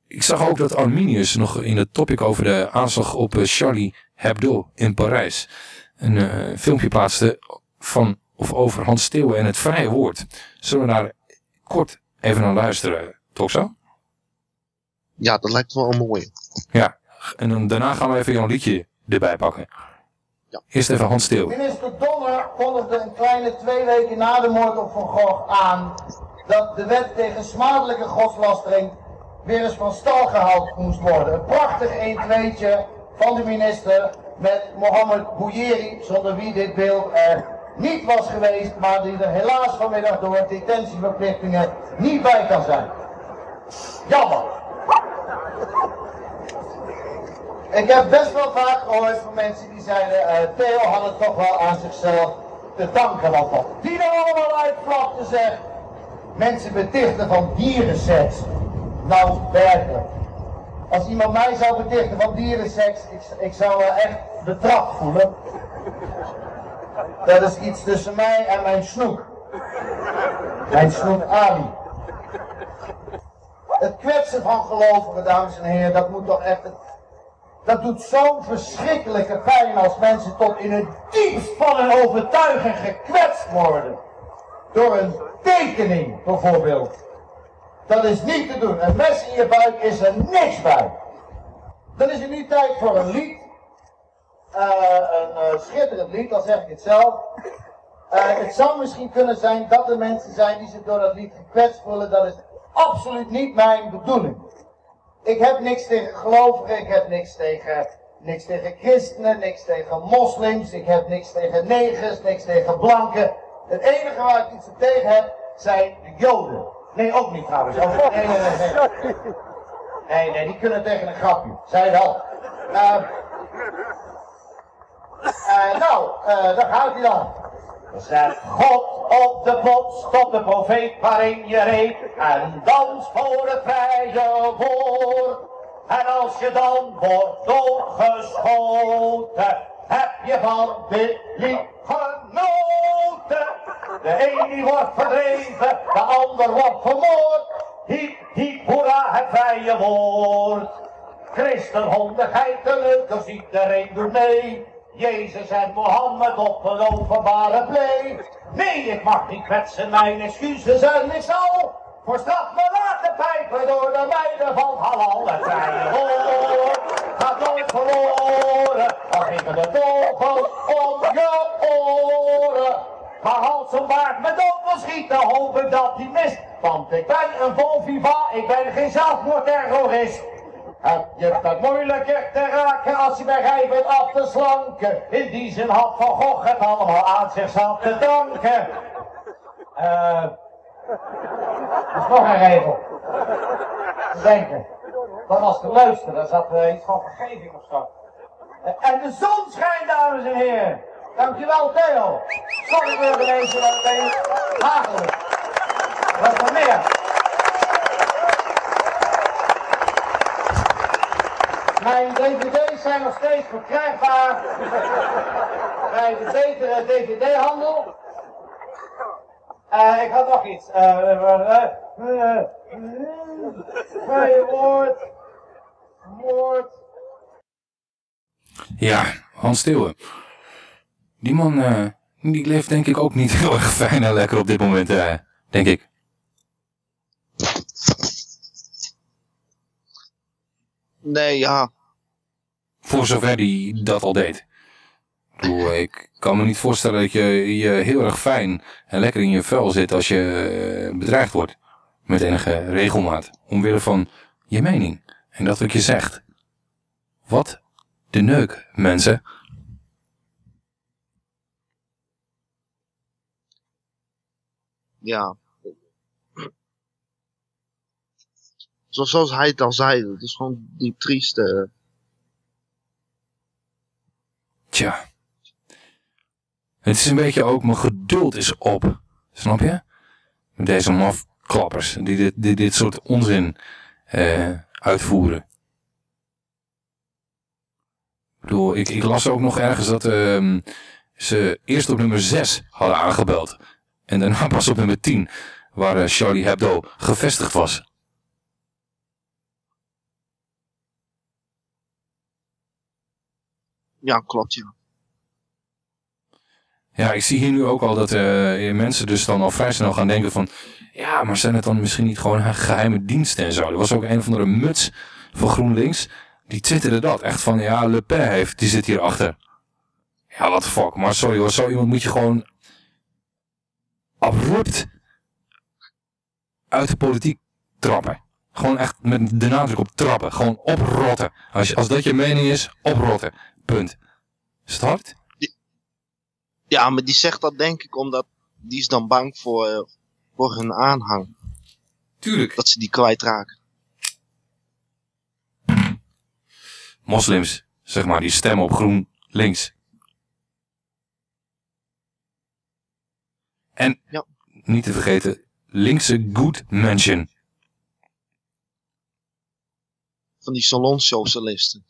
Ik zag ook dat Arminius nog in het topic over de aanslag op eh, Charlie Hebdo in Parijs een eh, filmpje plaatste van of over Hans Steeuwen en het vrije woord. Zullen we daar kort even naar luisteren, toch zo? Ja, dat lijkt wel mooi. Ja, en dan, daarna gaan we even jouw liedje erbij pakken. Eerst even Hans. Minister Donner kondigde een kleine twee weken na de moord op Van Gogh aan dat de wet tegen smadelijke godslastering weer eens van stal gehaald moest worden. Een prachtig 1-2'tje van de minister met Mohammed Bouyeri, zonder wie dit beeld er niet was geweest, maar die er helaas vanmiddag door detentieverplichtingen niet bij kan zijn. Jammer. Ik heb best wel vaak gehoord van mensen die zeiden, eh, Theo had het toch wel aan zichzelf te danken wat dat. Die er allemaal uitflapte zeg. Mensen betichten van dierenseks. Nou, werkelijk. Als iemand mij zou betichten van dierenseks, ik, ik zou me echt betrapt voelen. Dat is iets tussen mij en mijn snoek. Mijn snoek Ali. Het kwetsen van gelovigen, dames en heren, dat moet toch echt... Dat doet zo'n verschrikkelijke pijn als mensen tot in het diepst van hun overtuiging gekwetst worden. Door een tekening bijvoorbeeld. Dat is niet te doen. Een mes in je buik is er niks bij. Dan is het nu tijd voor een lied. Eh, een eh, schitterend lied, dan zeg ik het zelf. Eh, het zou misschien kunnen zijn dat er mensen zijn die zich door dat lied gekwetst voelen. Dat is absoluut niet mijn bedoeling. Ik heb niks tegen gelovigen, ik heb niks tegen, niks tegen christenen, niks tegen moslims, ik heb niks tegen negers, niks tegen blanken. Het enige waar ik iets tegen heb, zijn de joden. Nee, ook niet trouwens. Nee, nee, nee, nee. Nee, die kunnen tegen een grapje. Zij wel. Eh, eh, nou, eh, daar gaat hij dan. Zet God op de pot, stop de profeet waarin je reed en dans voor het vrije woord. En als je dan wordt doodgeschoten, heb je van dit lied genoten. De een die wordt verdreven, de ander wordt vermoord. Hiep, hiep, hoera, het vrije woord. Christenhonden, geitenleukers, iedereen doet mee. Jezus en Mohammed op een openbare play. Nee, ik mag niet kwetsen, mijn excuses en ik zal Voor straf me laten pijpen door de meiden van halal. Het vrije woord gaat nooit verloren. Al gingen de vogels om je oren. Maar als een baard me wil schieten, hoop dat hij mist. Want ik ben een vol viva, ik ben geen zelfmoordterrorist. Het je het moeilijker te raken als je begrijpt af te slanken. In die zin had Van Gogh het allemaal aan zichzelf te danken. Eh... Er is nog een regel. Te denken. Dat was te luisteren. Daar zat eh, iets van vergeving of zo. Eh, en de zon schijnt, dames en heren. Dankjewel, Theo. Sorry burgemeester dat het even hagelde. Wat meer? Mijn dvd's zijn nog steeds verkrijgbaar *laughs* bij de betere dvd-handel. Eh, ik had nog iets. Eh, eh, eh, eh, Vrije woord. Woord. Ja, Hans Steeuwen. Die man, eh, die leeft denk ik ook niet *laughs* heel erg fijn en lekker op dit moment, eh, denk ik. Nee, ja. Voor zover die dat al deed. Ik bedoel, ik kan me niet voorstellen dat je je heel erg fijn en lekker in je vel zit als je eh, bedreigd wordt. Met enige regelmaat. Omwille van je mening. En dat wat je zegt. Wat de neuk, mensen. Ja. Zo- Zoals hij het al zei, het is gewoon die trieste. Tja. Het is een beetje ook, mijn geduld is op. Snap je? Deze mafklappers die dit, die dit soort onzin eh, uitvoeren. Ik bedoel, ik, ik las ook nog ergens dat ehm, ze eerst op nummer 6 hadden aangebeld. En daarna pas op nummer 10, waar eh, Charlie Hebdo gevestigd was. Ja, klopt, ja. Ja, ik zie hier nu ook al dat eh, mensen dus dan al vrij snel gaan denken van... Ja, maar zijn het dan misschien niet gewoon geheime diensten en zo? Er was ook een of andere muts van GroenLinks. Die twitterde dat. Echt van, ja, Le Pen heeft, die zit hierachter. Ja, the fuck. Maar sorry hoor, zo iemand moet je gewoon... abrupt uit de politiek trappen. Gewoon echt met de nadruk op trappen. Gewoon oprotten. Als, als dat je mening is, oprotten. Punt. Hard? Ja, maar die zegt dat denk ik omdat die is dan bang voor, eh, voor hun aanhang. Tuurlijk. Dat ze die kwijtraken. moslims, zeg maar, die stemmen op groen links. En niet te vergeten, linkse good mention. Van die salonsocialisten.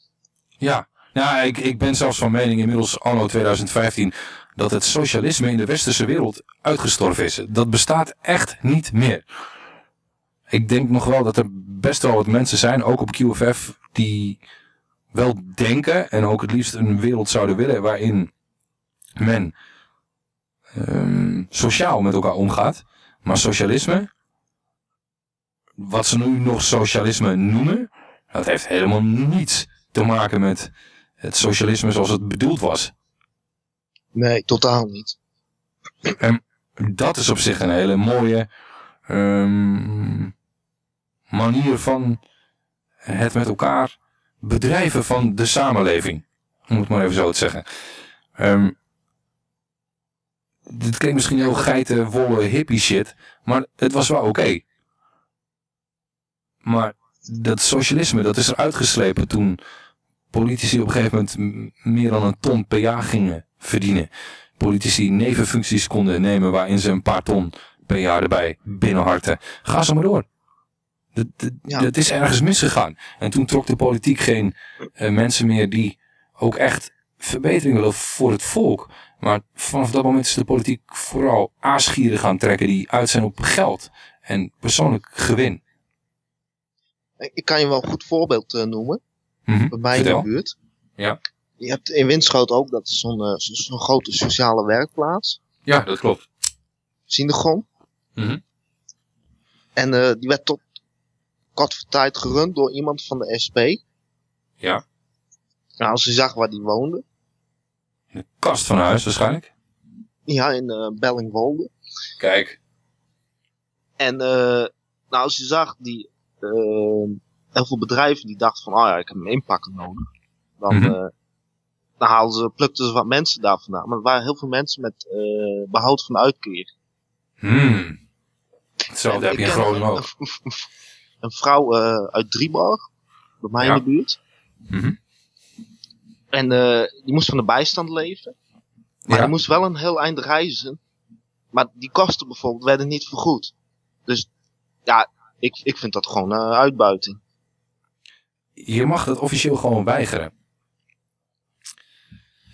Ja, nou, ik, ik ben zelfs van mening inmiddels anno 2015 dat het socialisme in de westerse wereld uitgestorven is. Dat bestaat echt niet meer. Ik denk nog wel dat er best wel wat mensen zijn, ook op QFF, die wel denken en ook het liefst een wereld zouden willen waarin men ehm, sociaal met elkaar omgaat. Maar socialisme, wat ze nu nog socialisme noemen, dat heeft helemaal niets te maken met het socialisme zoals het bedoeld was. Nee, totaal niet. En dat is op zich een hele mooie ehm, manier van het met elkaar bedrijven van de samenleving. Om het maar even zo te zeggen. Ehm, dit klinkt misschien heel geiten, wollen, hippie shit. Maar het was wel oké. Maar dat socialisme, dat is er uitgeslepen toen politici op een gegeven moment meer dan een ton per jaar gingen verdienen. Politici nevenfuncties konden nemen waarin ze een paar ton per jaar erbij binnenharten. Ga zo maar door. Dat, dat, dat is ergens misgegaan. En toen trok de politiek geen eh, mensen meer die ook echt verbetering willen voor het volk. Maar vanaf dat moment is de politiek vooral aasgieren gaan trekken die uit zijn op geld en persoonlijk gewin. Ik kan je wel een goed voorbeeld eh, noemen. Mhm, Bij mij in de buurt. Ja. Je hebt in Winschoot ook, dat is zo'n eh, zo- zo'n grote sociale werkplaats. Ja, dat klopt. Synagoon. Mhm. En eh, die werd tot kort voor tijd gerund door iemand van de SP. Ja. Nou, als je zag waar die woonde. Kast van huis waarschijnlijk. Ja, in eh Bellingwolde. Kijk. En nou, als je zag, die, heel veel bedrijven die dachten van, oh ja, ik heb een inpakker nodig. Dan, eh, dan haalden ze, plukten ze wat mensen daar vandaan. Maar er waren heel veel mensen met eh, behoud van de uitkering. Hmm. Hetzelfde En heb je in Groningen een- ook. Een, een vrouw eh, uit Drieborg, bij mij Ja. in de buurt. Mhm. En eh, die moest van de bijstand leven. Maar Ja. die moest wel een heel eind reizen. Maar die kosten bijvoorbeeld werden niet vergoed. Dus ja, ik, ik vind dat gewoon eh, uitbuiting. Je mag dat officieel gewoon weigeren.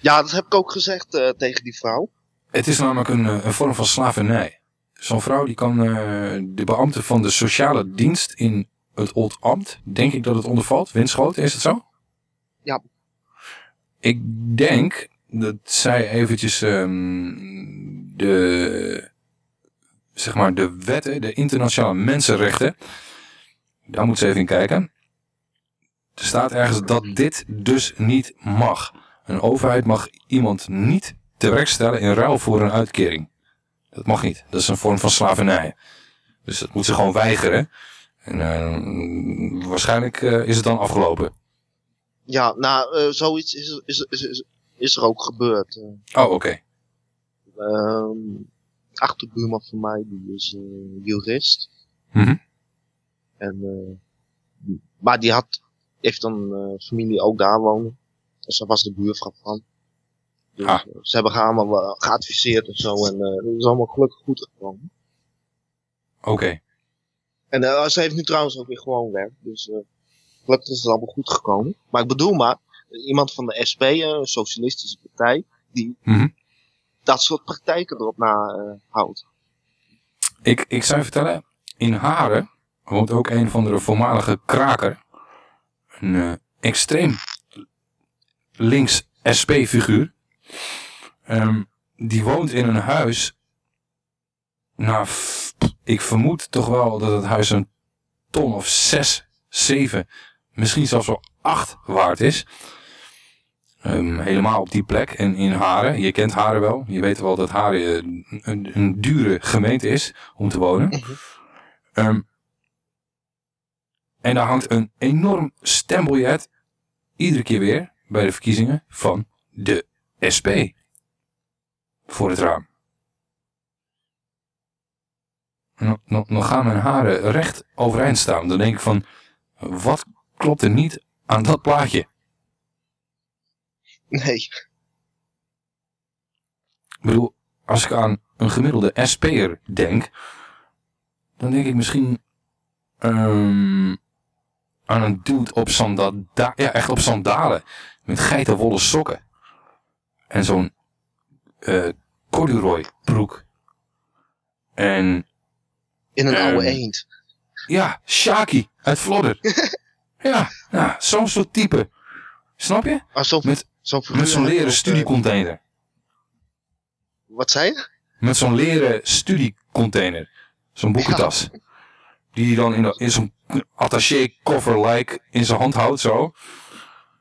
Ja, dat heb ik ook gezegd eh, tegen die vrouw. Het is namelijk een, eh, een vorm van slavernij. Zo'n vrouw die kan eh, de beambte van de sociale dienst in het Old Amt, denk ik dat het ondervalt. Winschoten, is het zo? Ja. Ik denk dat zij eventjes ehm, de, zeg maar, de wetten, de internationale mensenrechten, daar moet ze even in kijken. Er staat ergens dat dit dus niet mag. Een overheid mag iemand niet te werk stellen in ruil voor een uitkering. Dat mag niet. Dat is een vorm van slavernij. Dus dat moet ze gewoon weigeren. En eh, waarschijnlijk eh, is het dan afgelopen. Ja, nou, eh, zoiets is, is, is, is, is er ook gebeurd. Oh, oké. Ehm, achterbuurman van mij, die is jurist. Mhm. En, maar die had, heeft een eh, familie ook daar wonen. Dus daar was de buurvrouw van. Dus, Ah. eh, ze hebben haar allemaal wel geadviseerd en zo. En eh dat is allemaal gelukkig goed gekomen. Oké. En eh, ze heeft nu trouwens ook weer gewoon werk. Dus eh, gelukkig is het allemaal goed gekomen. Maar ik bedoel maar, iemand van de SP, eh, een socialistische partij, die Mhm. dat soort praktijken erop na eh, houdt. Ik, ik zou je vertellen, in Haren woont ook een van de voormalige kraker. Een eh, extreem links SP-figuur. Ehm, die woont in een huis. Nou, ik vermoed toch wel dat het huis een ton of zes, zeven, misschien zelfs wel acht waard is. Ehm, helemaal op die plek. En in Haren, je kent Haren wel. Je weet wel dat Haren een, een, een dure gemeente is om te wonen. Ehm, en daar hangt een enorm stembiljet, iedere keer weer, bij de verkiezingen, van de SP. Voor het raam. En dan, dan, dan gaan mijn haren recht overeind staan. Dan denk ik van, wat klopt er niet aan dat plaatje? Nee. Ik bedoel, als ik aan een gemiddelde SP'er denk, dan denk ik misschien ehm, aan een dude op sandalen, ja echt op sandalen, met geitenwolle sokken. En zo'n eh corduroy broek. En... In een ehm, oude eend. Ja, Shaki uit Vlodder. *laughs* ja, nou, zo'n soort type. Snap je? met met zo'n leren studiecontainer. Wat zei je? Met zo'n leren studiecontainer. Zo'n boekentas. Die dan in, in zo'n attaché koffer like in zijn hand houdt zo.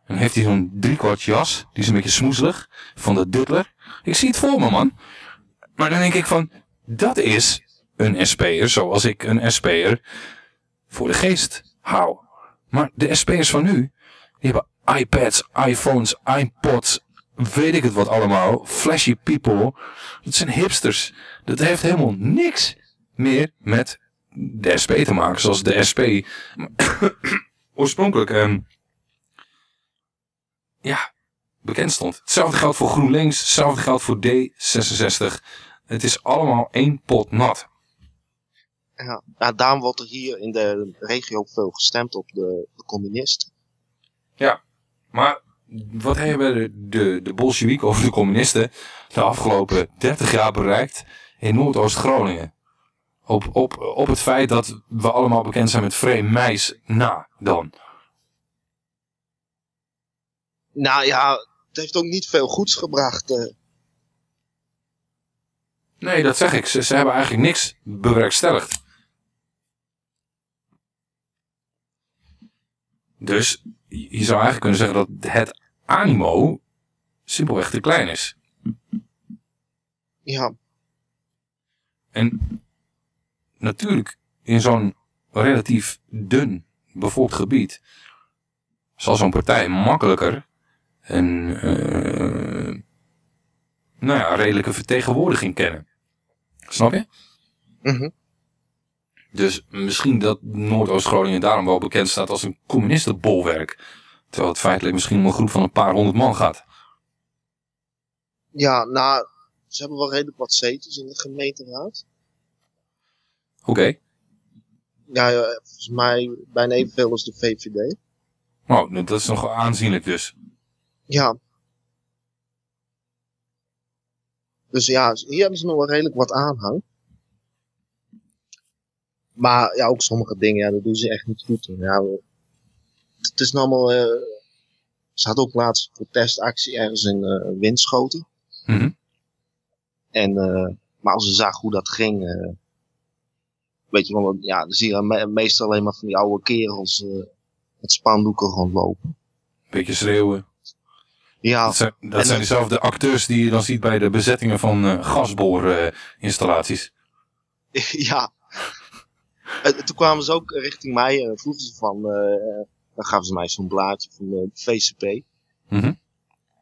Dan heeft hij zo'n driekwart jas. Die is een beetje smoezelig. Van de Duttler. Ik zie het voor me man. Maar dan denk ik van. Dat is een SP'er zoals ik een SP'er voor de geest hou. Maar de SP'ers van nu. Die hebben iPads, iPhones, iPods, weet ik het wat allemaal. Flashy people. Dat zijn hipsters. Dat heeft helemaal niks meer met de SP te maken. Zoals de SP oorspronkelijk ehm, ja, bekend stond. Hetzelfde geldt voor GroenLinks. Hetzelfde geldt voor D66. Het is allemaal één pot nat. Ja, nou, daarom wordt er hier in de regio veel gestemd op de, de communisten. Ja, maar wat hebben de, de, de Bolsjewieken of de communisten de afgelopen 30 jaar bereikt in Noordoost-Groningen? op, op, op het feit dat we allemaal bekend zijn met Frame Meis na dan? Nou ja, het heeft ook niet veel goeds gebracht. Eh. Nee, dat zeg ik. Ze, ze hebben eigenlijk niks bewerkstelligd. Dus je zou eigenlijk kunnen zeggen dat het animo simpelweg te klein is. Ja. En natuurlijk in zo'n relatief dun bevolkt gebied zal zo'n partij makkelijker een eh, nou ja, redelijke vertegenwoordiging kennen. Snap je? Mhm. Dus misschien dat Noordoost-Groningen daarom wel bekend staat als een communistenbolwerk. Terwijl het feitelijk misschien om een groep van een paar honderd man gaat. ja, nou, ze hebben wel redelijk wat zetels in de gemeenteraad. Oké. Ja, ja, volgens mij bijna evenveel als de VVD. Nou, dat is nog aanzienlijk dus. Ja. Dus ja, hier hebben ze nog wel redelijk wat aanhang. Maar ja, ook sommige dingen, ja, dat doen ze echt niet goed. Ja, het is nou allemaal... eh ze had ook laatst een protestactie ergens in eh Winschoten. Mhm. En, eh, maar als ze zagen hoe dat ging... eh, weet je wel, ja, dan zie je me- meestal alleen maar van die oude kerels eh, met spandoeken rondlopen. Beetje schreeuwen. Ja. Dat zijn, dat En zijn dan- dezelfde acteurs die je dan ziet bij de bezettingen van eh gasboorinstallaties. *laughs* ja. En toen kwamen ze ook richting mij en vroegen ze van, eh, dan gaven ze mij zo'n blaadje van de VCP. Mhm.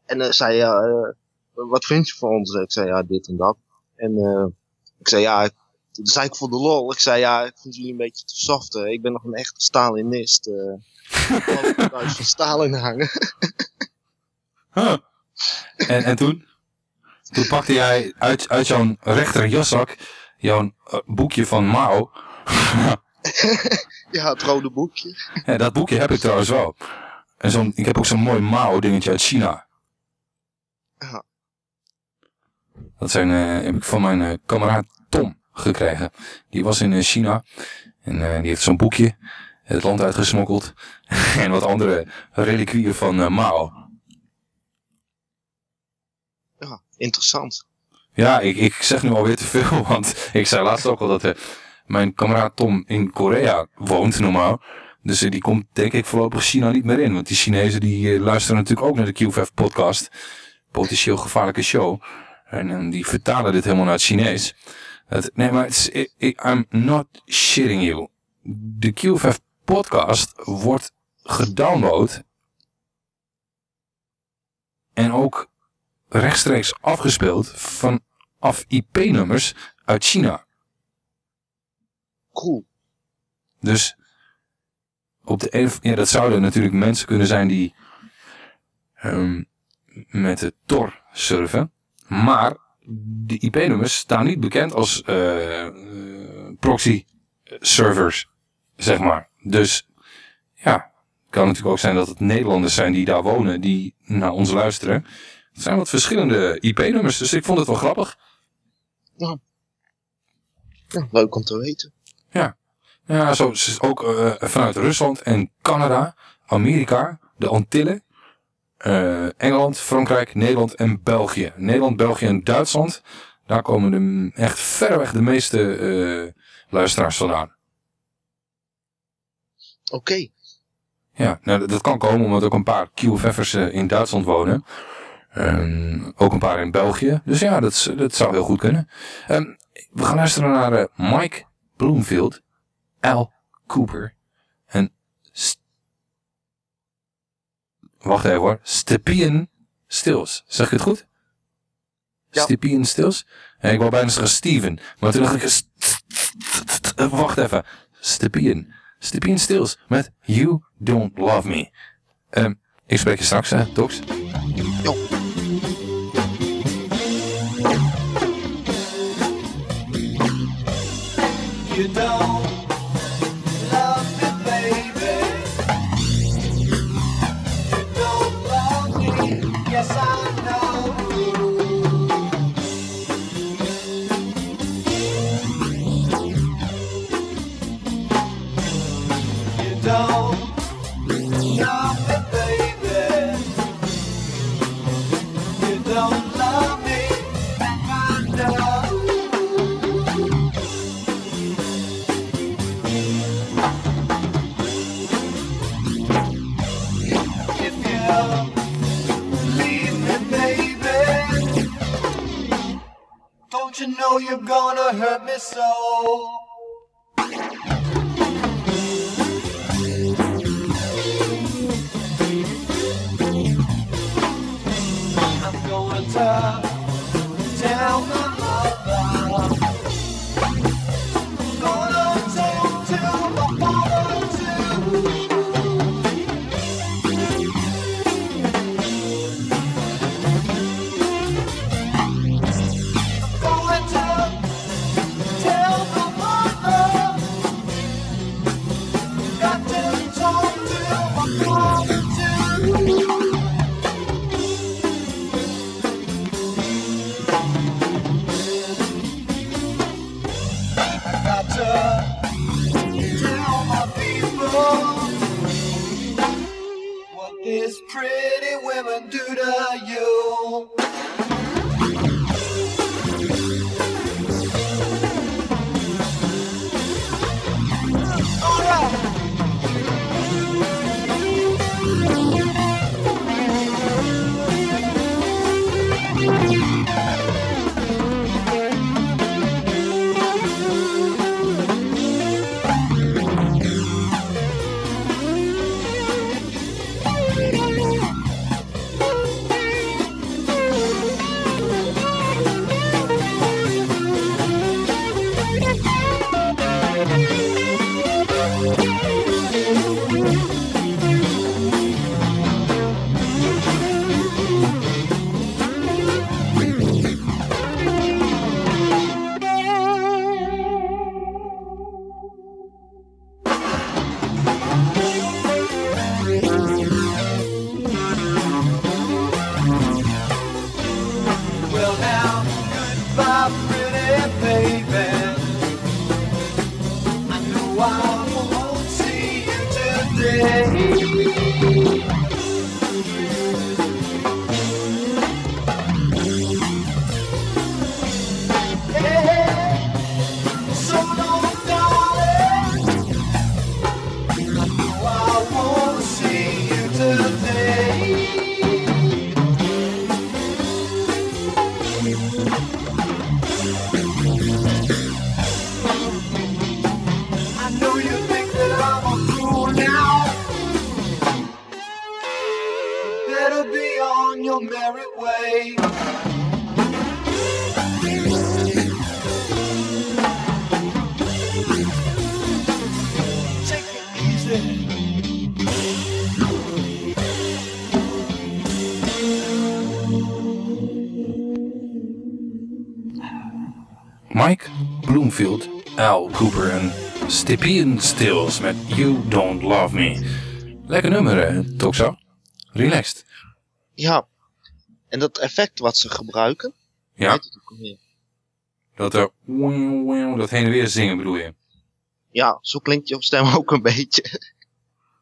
En eh zei ja, eh, wat vind je van ons? Ik zei ja, dit en dat. En eh, ik zei ja, toen zei ik voor de lol. Ik zei ja, ik vind jullie een beetje te soft. eh. Ik ben nog een echte Stalinist. eh Ik thuis van Stalin hangen. Huh. En, en toen? Toen pakte jij uit, uit jouw rechter jaszak jouw eh, boekje van Mao. *laughs* ja, het rode boekje. Ja, dat boekje heb ik trouwens wel. En zo'n, ik heb ook zo'n mooi Mao dingetje uit China. Ja. Dat zijn, heb ik van mijn eh, kameraad Tom gekregen. Die was in eh, China. En eh, die heeft zo'n boekje het land uitgesmokkeld. *laughs* en wat andere reliquieën van eh, Mao. Ja, interessant. Ja, ik, ik zeg nu alweer te veel, *laughs* want ik zei laatst ook al dat mijn kameraad Tom in Korea woont normaal. Dus die komt denk ik voorlopig China niet meer in. Want die Chinezen die luisteren natuurlijk ook naar de QVF podcast. Potentieel gevaarlijke show. En eh, die vertalen dit helemaal naar het Chinees. Het, nee, maar het is, ik- ik- I'm not shitting you. De QVF podcast wordt gedownload. En ook rechtstreeks afgespeeld vanaf IP-nummers uit China. Cool. Dus op de een, ja, dat zouden natuurlijk mensen kunnen zijn die ehm, met de Tor surfen. Maar de IP-nummers staan niet bekend als eh, eh, proxy servers, zeg maar. Dus ja, het kan natuurlijk ook zijn dat het Nederlanders zijn die daar wonen, die naar ons luisteren. Het zijn wat verschillende IP-nummers, dus ik vond het wel grappig. Ja. Ja, leuk om te weten. Ja, ja zo is ook eh, vanuit Rusland en Canada, Amerika, de Antillen, eh, Engeland, Frankrijk, Nederland en België. Nederland, België en Duitsland, daar komen de, echt verreweg de meeste eh, luisteraars vandaan. Oké. Ja, nou, dat- kan komen omdat ook een paar QFF'ers eh, in Duitsland wonen. Ehm, ook een paar in België. Dus ja, dat, dat zou heel goed kunnen. Ehm, we gaan luisteren naar Mike Bloomfield, Al Cooper en... St- Wacht even hoor. Stepien Stills. Zeg ik het goed? Ja. Stepien Stills? Ja, ik wou bijna zeggen Steven. Maar toen dacht ik... Wacht even. Stepien. Stepien Stills met You Don't Love Me. Ehm, ik spreek je straks, hè, Tox? You don't know you're gonna hurt me so. I'm going to Stipien Stills met You Don't Love Me. Lekker nummer, hè, toch zo? Relaxed. Ja. En dat effect wat ze gebruiken. Ja. het ook alweer? Dat er... Dat heen en weer zingen bedoel je? Ja, zo klinkt je op stem *laughs* ook een beetje.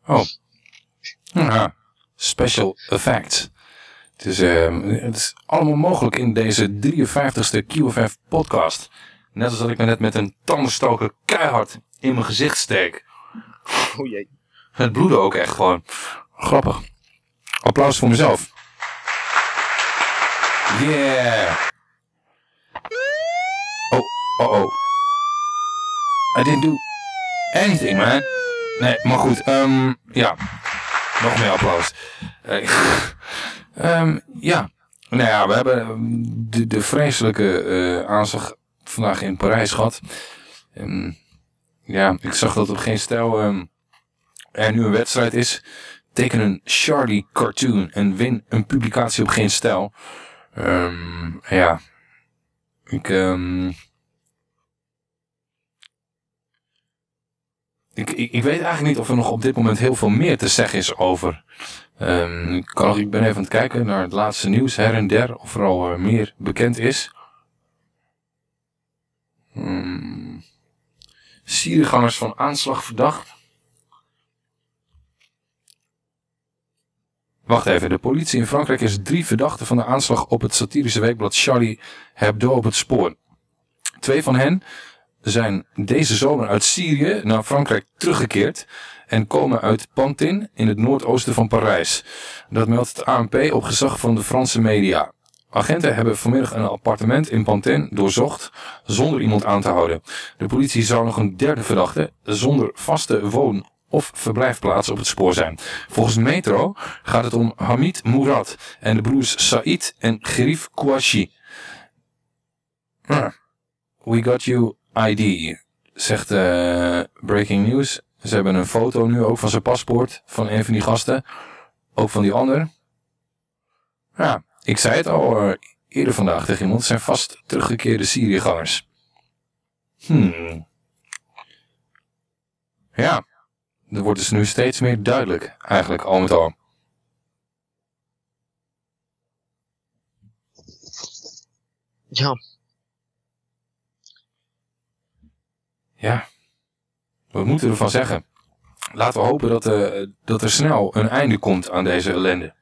Oh. Ja. Special effects. Het is, ehm, het is allemaal mogelijk in deze 53ste QFF podcast. Net als dat ik me net met een tandenstoker keihard in mijn gezicht steek. Oh jee. Het bloedde ook echt gewoon. Grappig. Applaus voor mezelf. Yeah. Oh, oh, oh. I didn't do anything, man. Nee, maar goed. ehm, ja. Nog meer applaus. Eh, *laughs* ehm, ja. Nou ja, we hebben ehm, de, de vreselijke eh, aanslag vandaag in Parijs gehad. Ehm, ja, ik zag dat op geen stijl ehm, er nu een wedstrijd is. Teken een Charlie cartoon en win een publicatie op geen stijl. Ehm, ja. Ik, ehm, ik, ik, weet eigenlijk niet of er nog op dit moment heel veel meer te zeggen is over. Ik, kan, ik ben even aan het kijken naar het laatste nieuws her en der. Of er al eh, meer bekend is. Hmm. Siergangers van aanslag verdacht. Wacht even, de politie in Frankrijk is drie verdachten van de aanslag op het satirische weekblad Charlie Hebdo op het spoor. Twee van hen zijn deze zomer uit Syrië naar Frankrijk teruggekeerd en komen uit Pantin in het noordoosten van Parijs. Dat meldt het ANP op gezag van de Franse media. Agenten hebben vanmiddag een appartement in Pantin doorzocht zonder iemand aan te houden. De politie zou nog een derde verdachte zonder vaste woon- of verblijfplaats op het spoor zijn. Volgens Metro gaat het om Hamid Mourad en de broers Said en Gerif Kouachi. We got you ID, zegt eh, Breaking News. Ze hebben een foto nu ook van zijn paspoort van een van die gasten. Ook van die ander. Ja, ik zei het al eerder vandaag tegen iemand. Het zijn vast teruggekeerde Syriëgangers. Hmm. Ja, dat wordt dus nu steeds meer duidelijk. Eigenlijk, al met al. Ja, Ja, wat moeten we ervan zeggen? Laten we hopen dat, eh, dat er snel een einde komt aan deze ellende.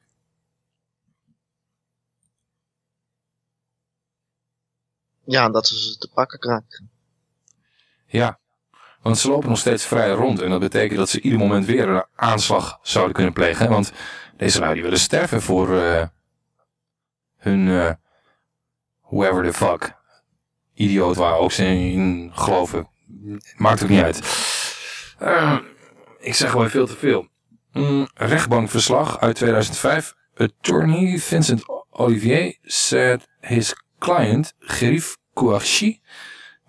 Ja, dat ze ze te pakken krijgen. Ja, want ze lopen nog steeds vrij rond. En dat betekent dat ze ieder moment weer een aanslag zouden kunnen plegen. Want deze lui die willen sterven voor eh, hun eh, whoever the fuck idioot waar ook ze in geloven. Maakt ook niet uit. Eh, ik zeg gewoon veel te veel. Mm, rechtbankverslag uit 2005. Attorney Vincent Olivier said his client Gerif Kouachi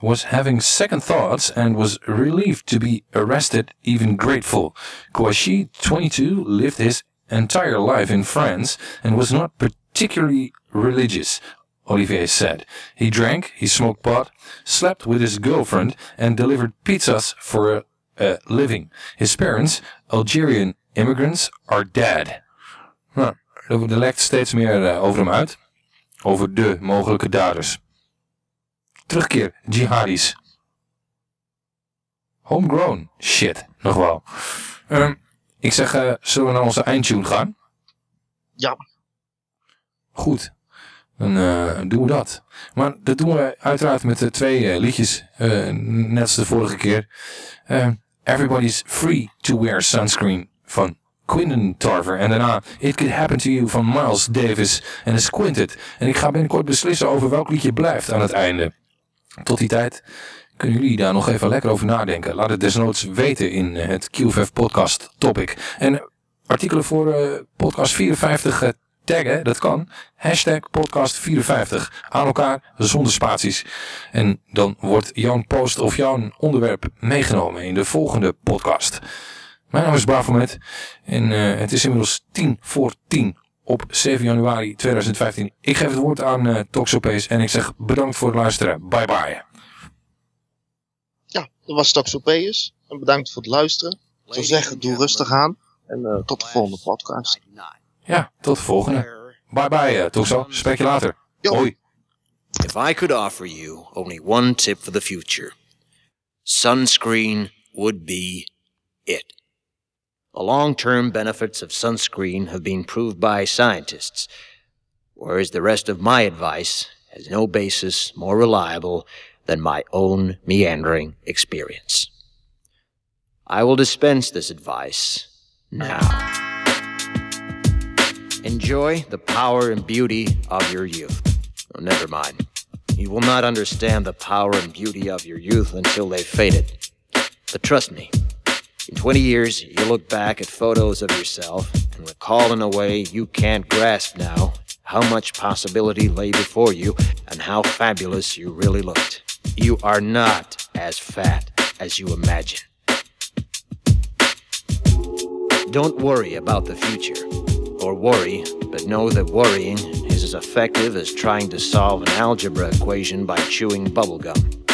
was having second thoughts and was relieved to be arrested, even grateful. Kouachi, 22, lived his entire life in France and was not particularly religious, Olivier said. He drank, he smoked pot, slept with his girlfriend, and delivered pizzas for a, a living. His parents, Algerian immigrants, are dead. Nou, er steeds meer over hem uit. Over de mogelijke daders. Terugkeer, jihadis. Homegrown. Shit, nog wel. Ehm, ik zeg, eh, zullen we naar onze eindtune gaan? Ja. Goed. Dan eh, doen we dat. Maar dat doen we uiteraard met de twee eh, liedjes. eh, net als de vorige keer. Eh, Everybody's Free to Wear Sunscreen van Quinton Tarver. En daarna It Could Happen to You van Miles Davis en The Squinted. En ik ga binnenkort beslissen over welk liedje blijft aan het einde. Tot die tijd kunnen jullie daar nog even lekker over nadenken. Laat het desnoods weten in eh, het QFF podcast topic. En artikelen voor eh, podcast 54 eh, taggen, dat kan. Hashtag podcast 54. Aan elkaar zonder spaties. En dan wordt jouw post of jouw onderwerp meegenomen in de volgende podcast. Mijn naam is Bafomet en eh, het is inmiddels 10 voor 10 op 7 januari 2015. Ik geef het woord aan uh, Toxopees en ik zeg bedankt voor het luisteren. Bye bye. Ja, dat was Toxopeus. En bedankt voor het luisteren. Ik zou zeggen, doe rustig aan. En eh, tot de volgende podcast. Ja, tot de volgende. Bye bye, uh, Toxo. Spreek je later. Hoi. If I could offer you only one tip for the future, sunscreen would be it. The long term benefits of sunscreen have been proved by scientists, whereas the rest of my advice has no basis more reliable than my own meandering experience. I will dispense this advice now. Enjoy the power and beauty of your youth. Oh, never mind. You will not understand the power and beauty of your youth until they've faded. But trust me, 20 years, you'll look back at photos of yourself and recall in a way you can't grasp now how much possibility lay before you and how fabulous you really looked. You are not as fat as you imagine. Don't worry about the future. Or worry, but know that worrying is as effective as trying to solve an algebra equation by chewing bubblegum.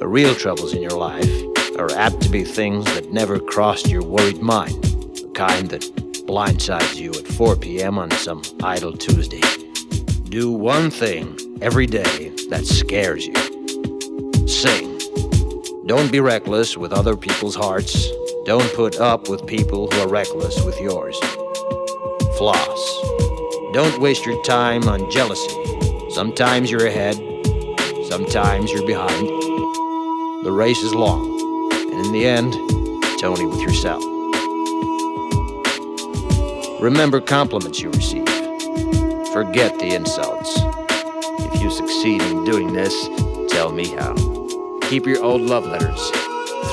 The real troubles in your life are apt to be things that never crossed your worried mind, the kind that blindsides you at 4 p.m. on some idle Tuesday. Do one thing every day that scares you. Sing. Don't be reckless with other people's hearts. Don't put up with people who are reckless with yours. Floss. Don't waste your time on jealousy. Sometimes you're ahead, sometimes you're behind. The race is long, in the end, it's only with yourself. Remember compliments you receive. Forget the insults. If you succeed in doing this, tell me how. Keep your old love letters.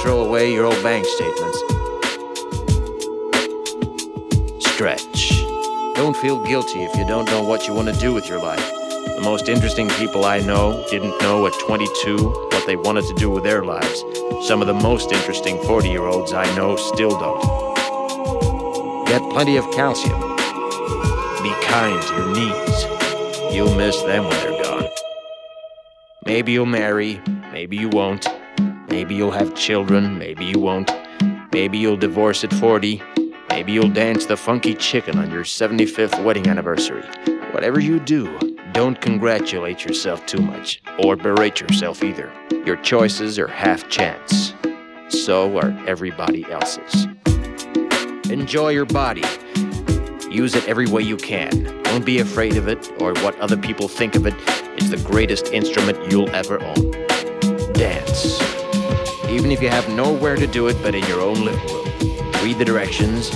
Throw away your old bank statements. Stretch. Don't feel guilty if you don't know what you want to do with your life. The most interesting people I know didn't know at 22 what they wanted to do with their lives. Some of the most interesting 40 year olds I know still don't. Get plenty of calcium. Be kind to your knees. You'll miss them when they're gone. Maybe you'll marry, maybe you won't. Maybe you'll have children, maybe you won't. Maybe you'll divorce at 40. Maybe you'll dance the funky chicken on your 75th wedding anniversary. Whatever you do, don't congratulate yourself too much, or berate yourself either. Your choices are half chance. So are everybody else's. Enjoy your body. Use it every way you can. Don't be afraid of it or what other people think of it. It's the greatest instrument you'll ever own. Dance. Even if you have nowhere to do it but in your own living room. Read the directions,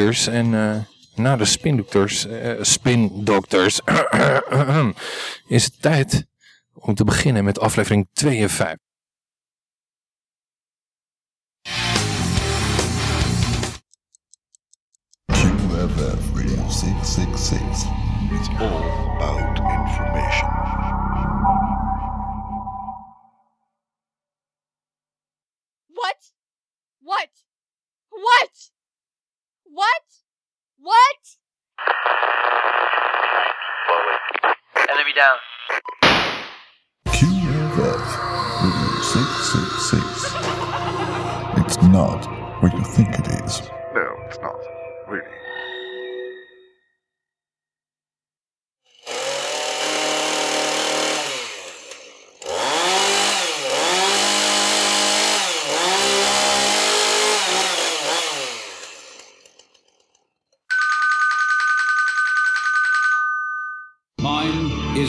Spindokters. En eh, na de spindokters, eh spindokters, *clears throat* is het tijd om te beginnen met aflevering 52. QFF Radio 666. It's all about information. What? What? What? What? What? Enemy down. QFF Radio 666. It's not what you think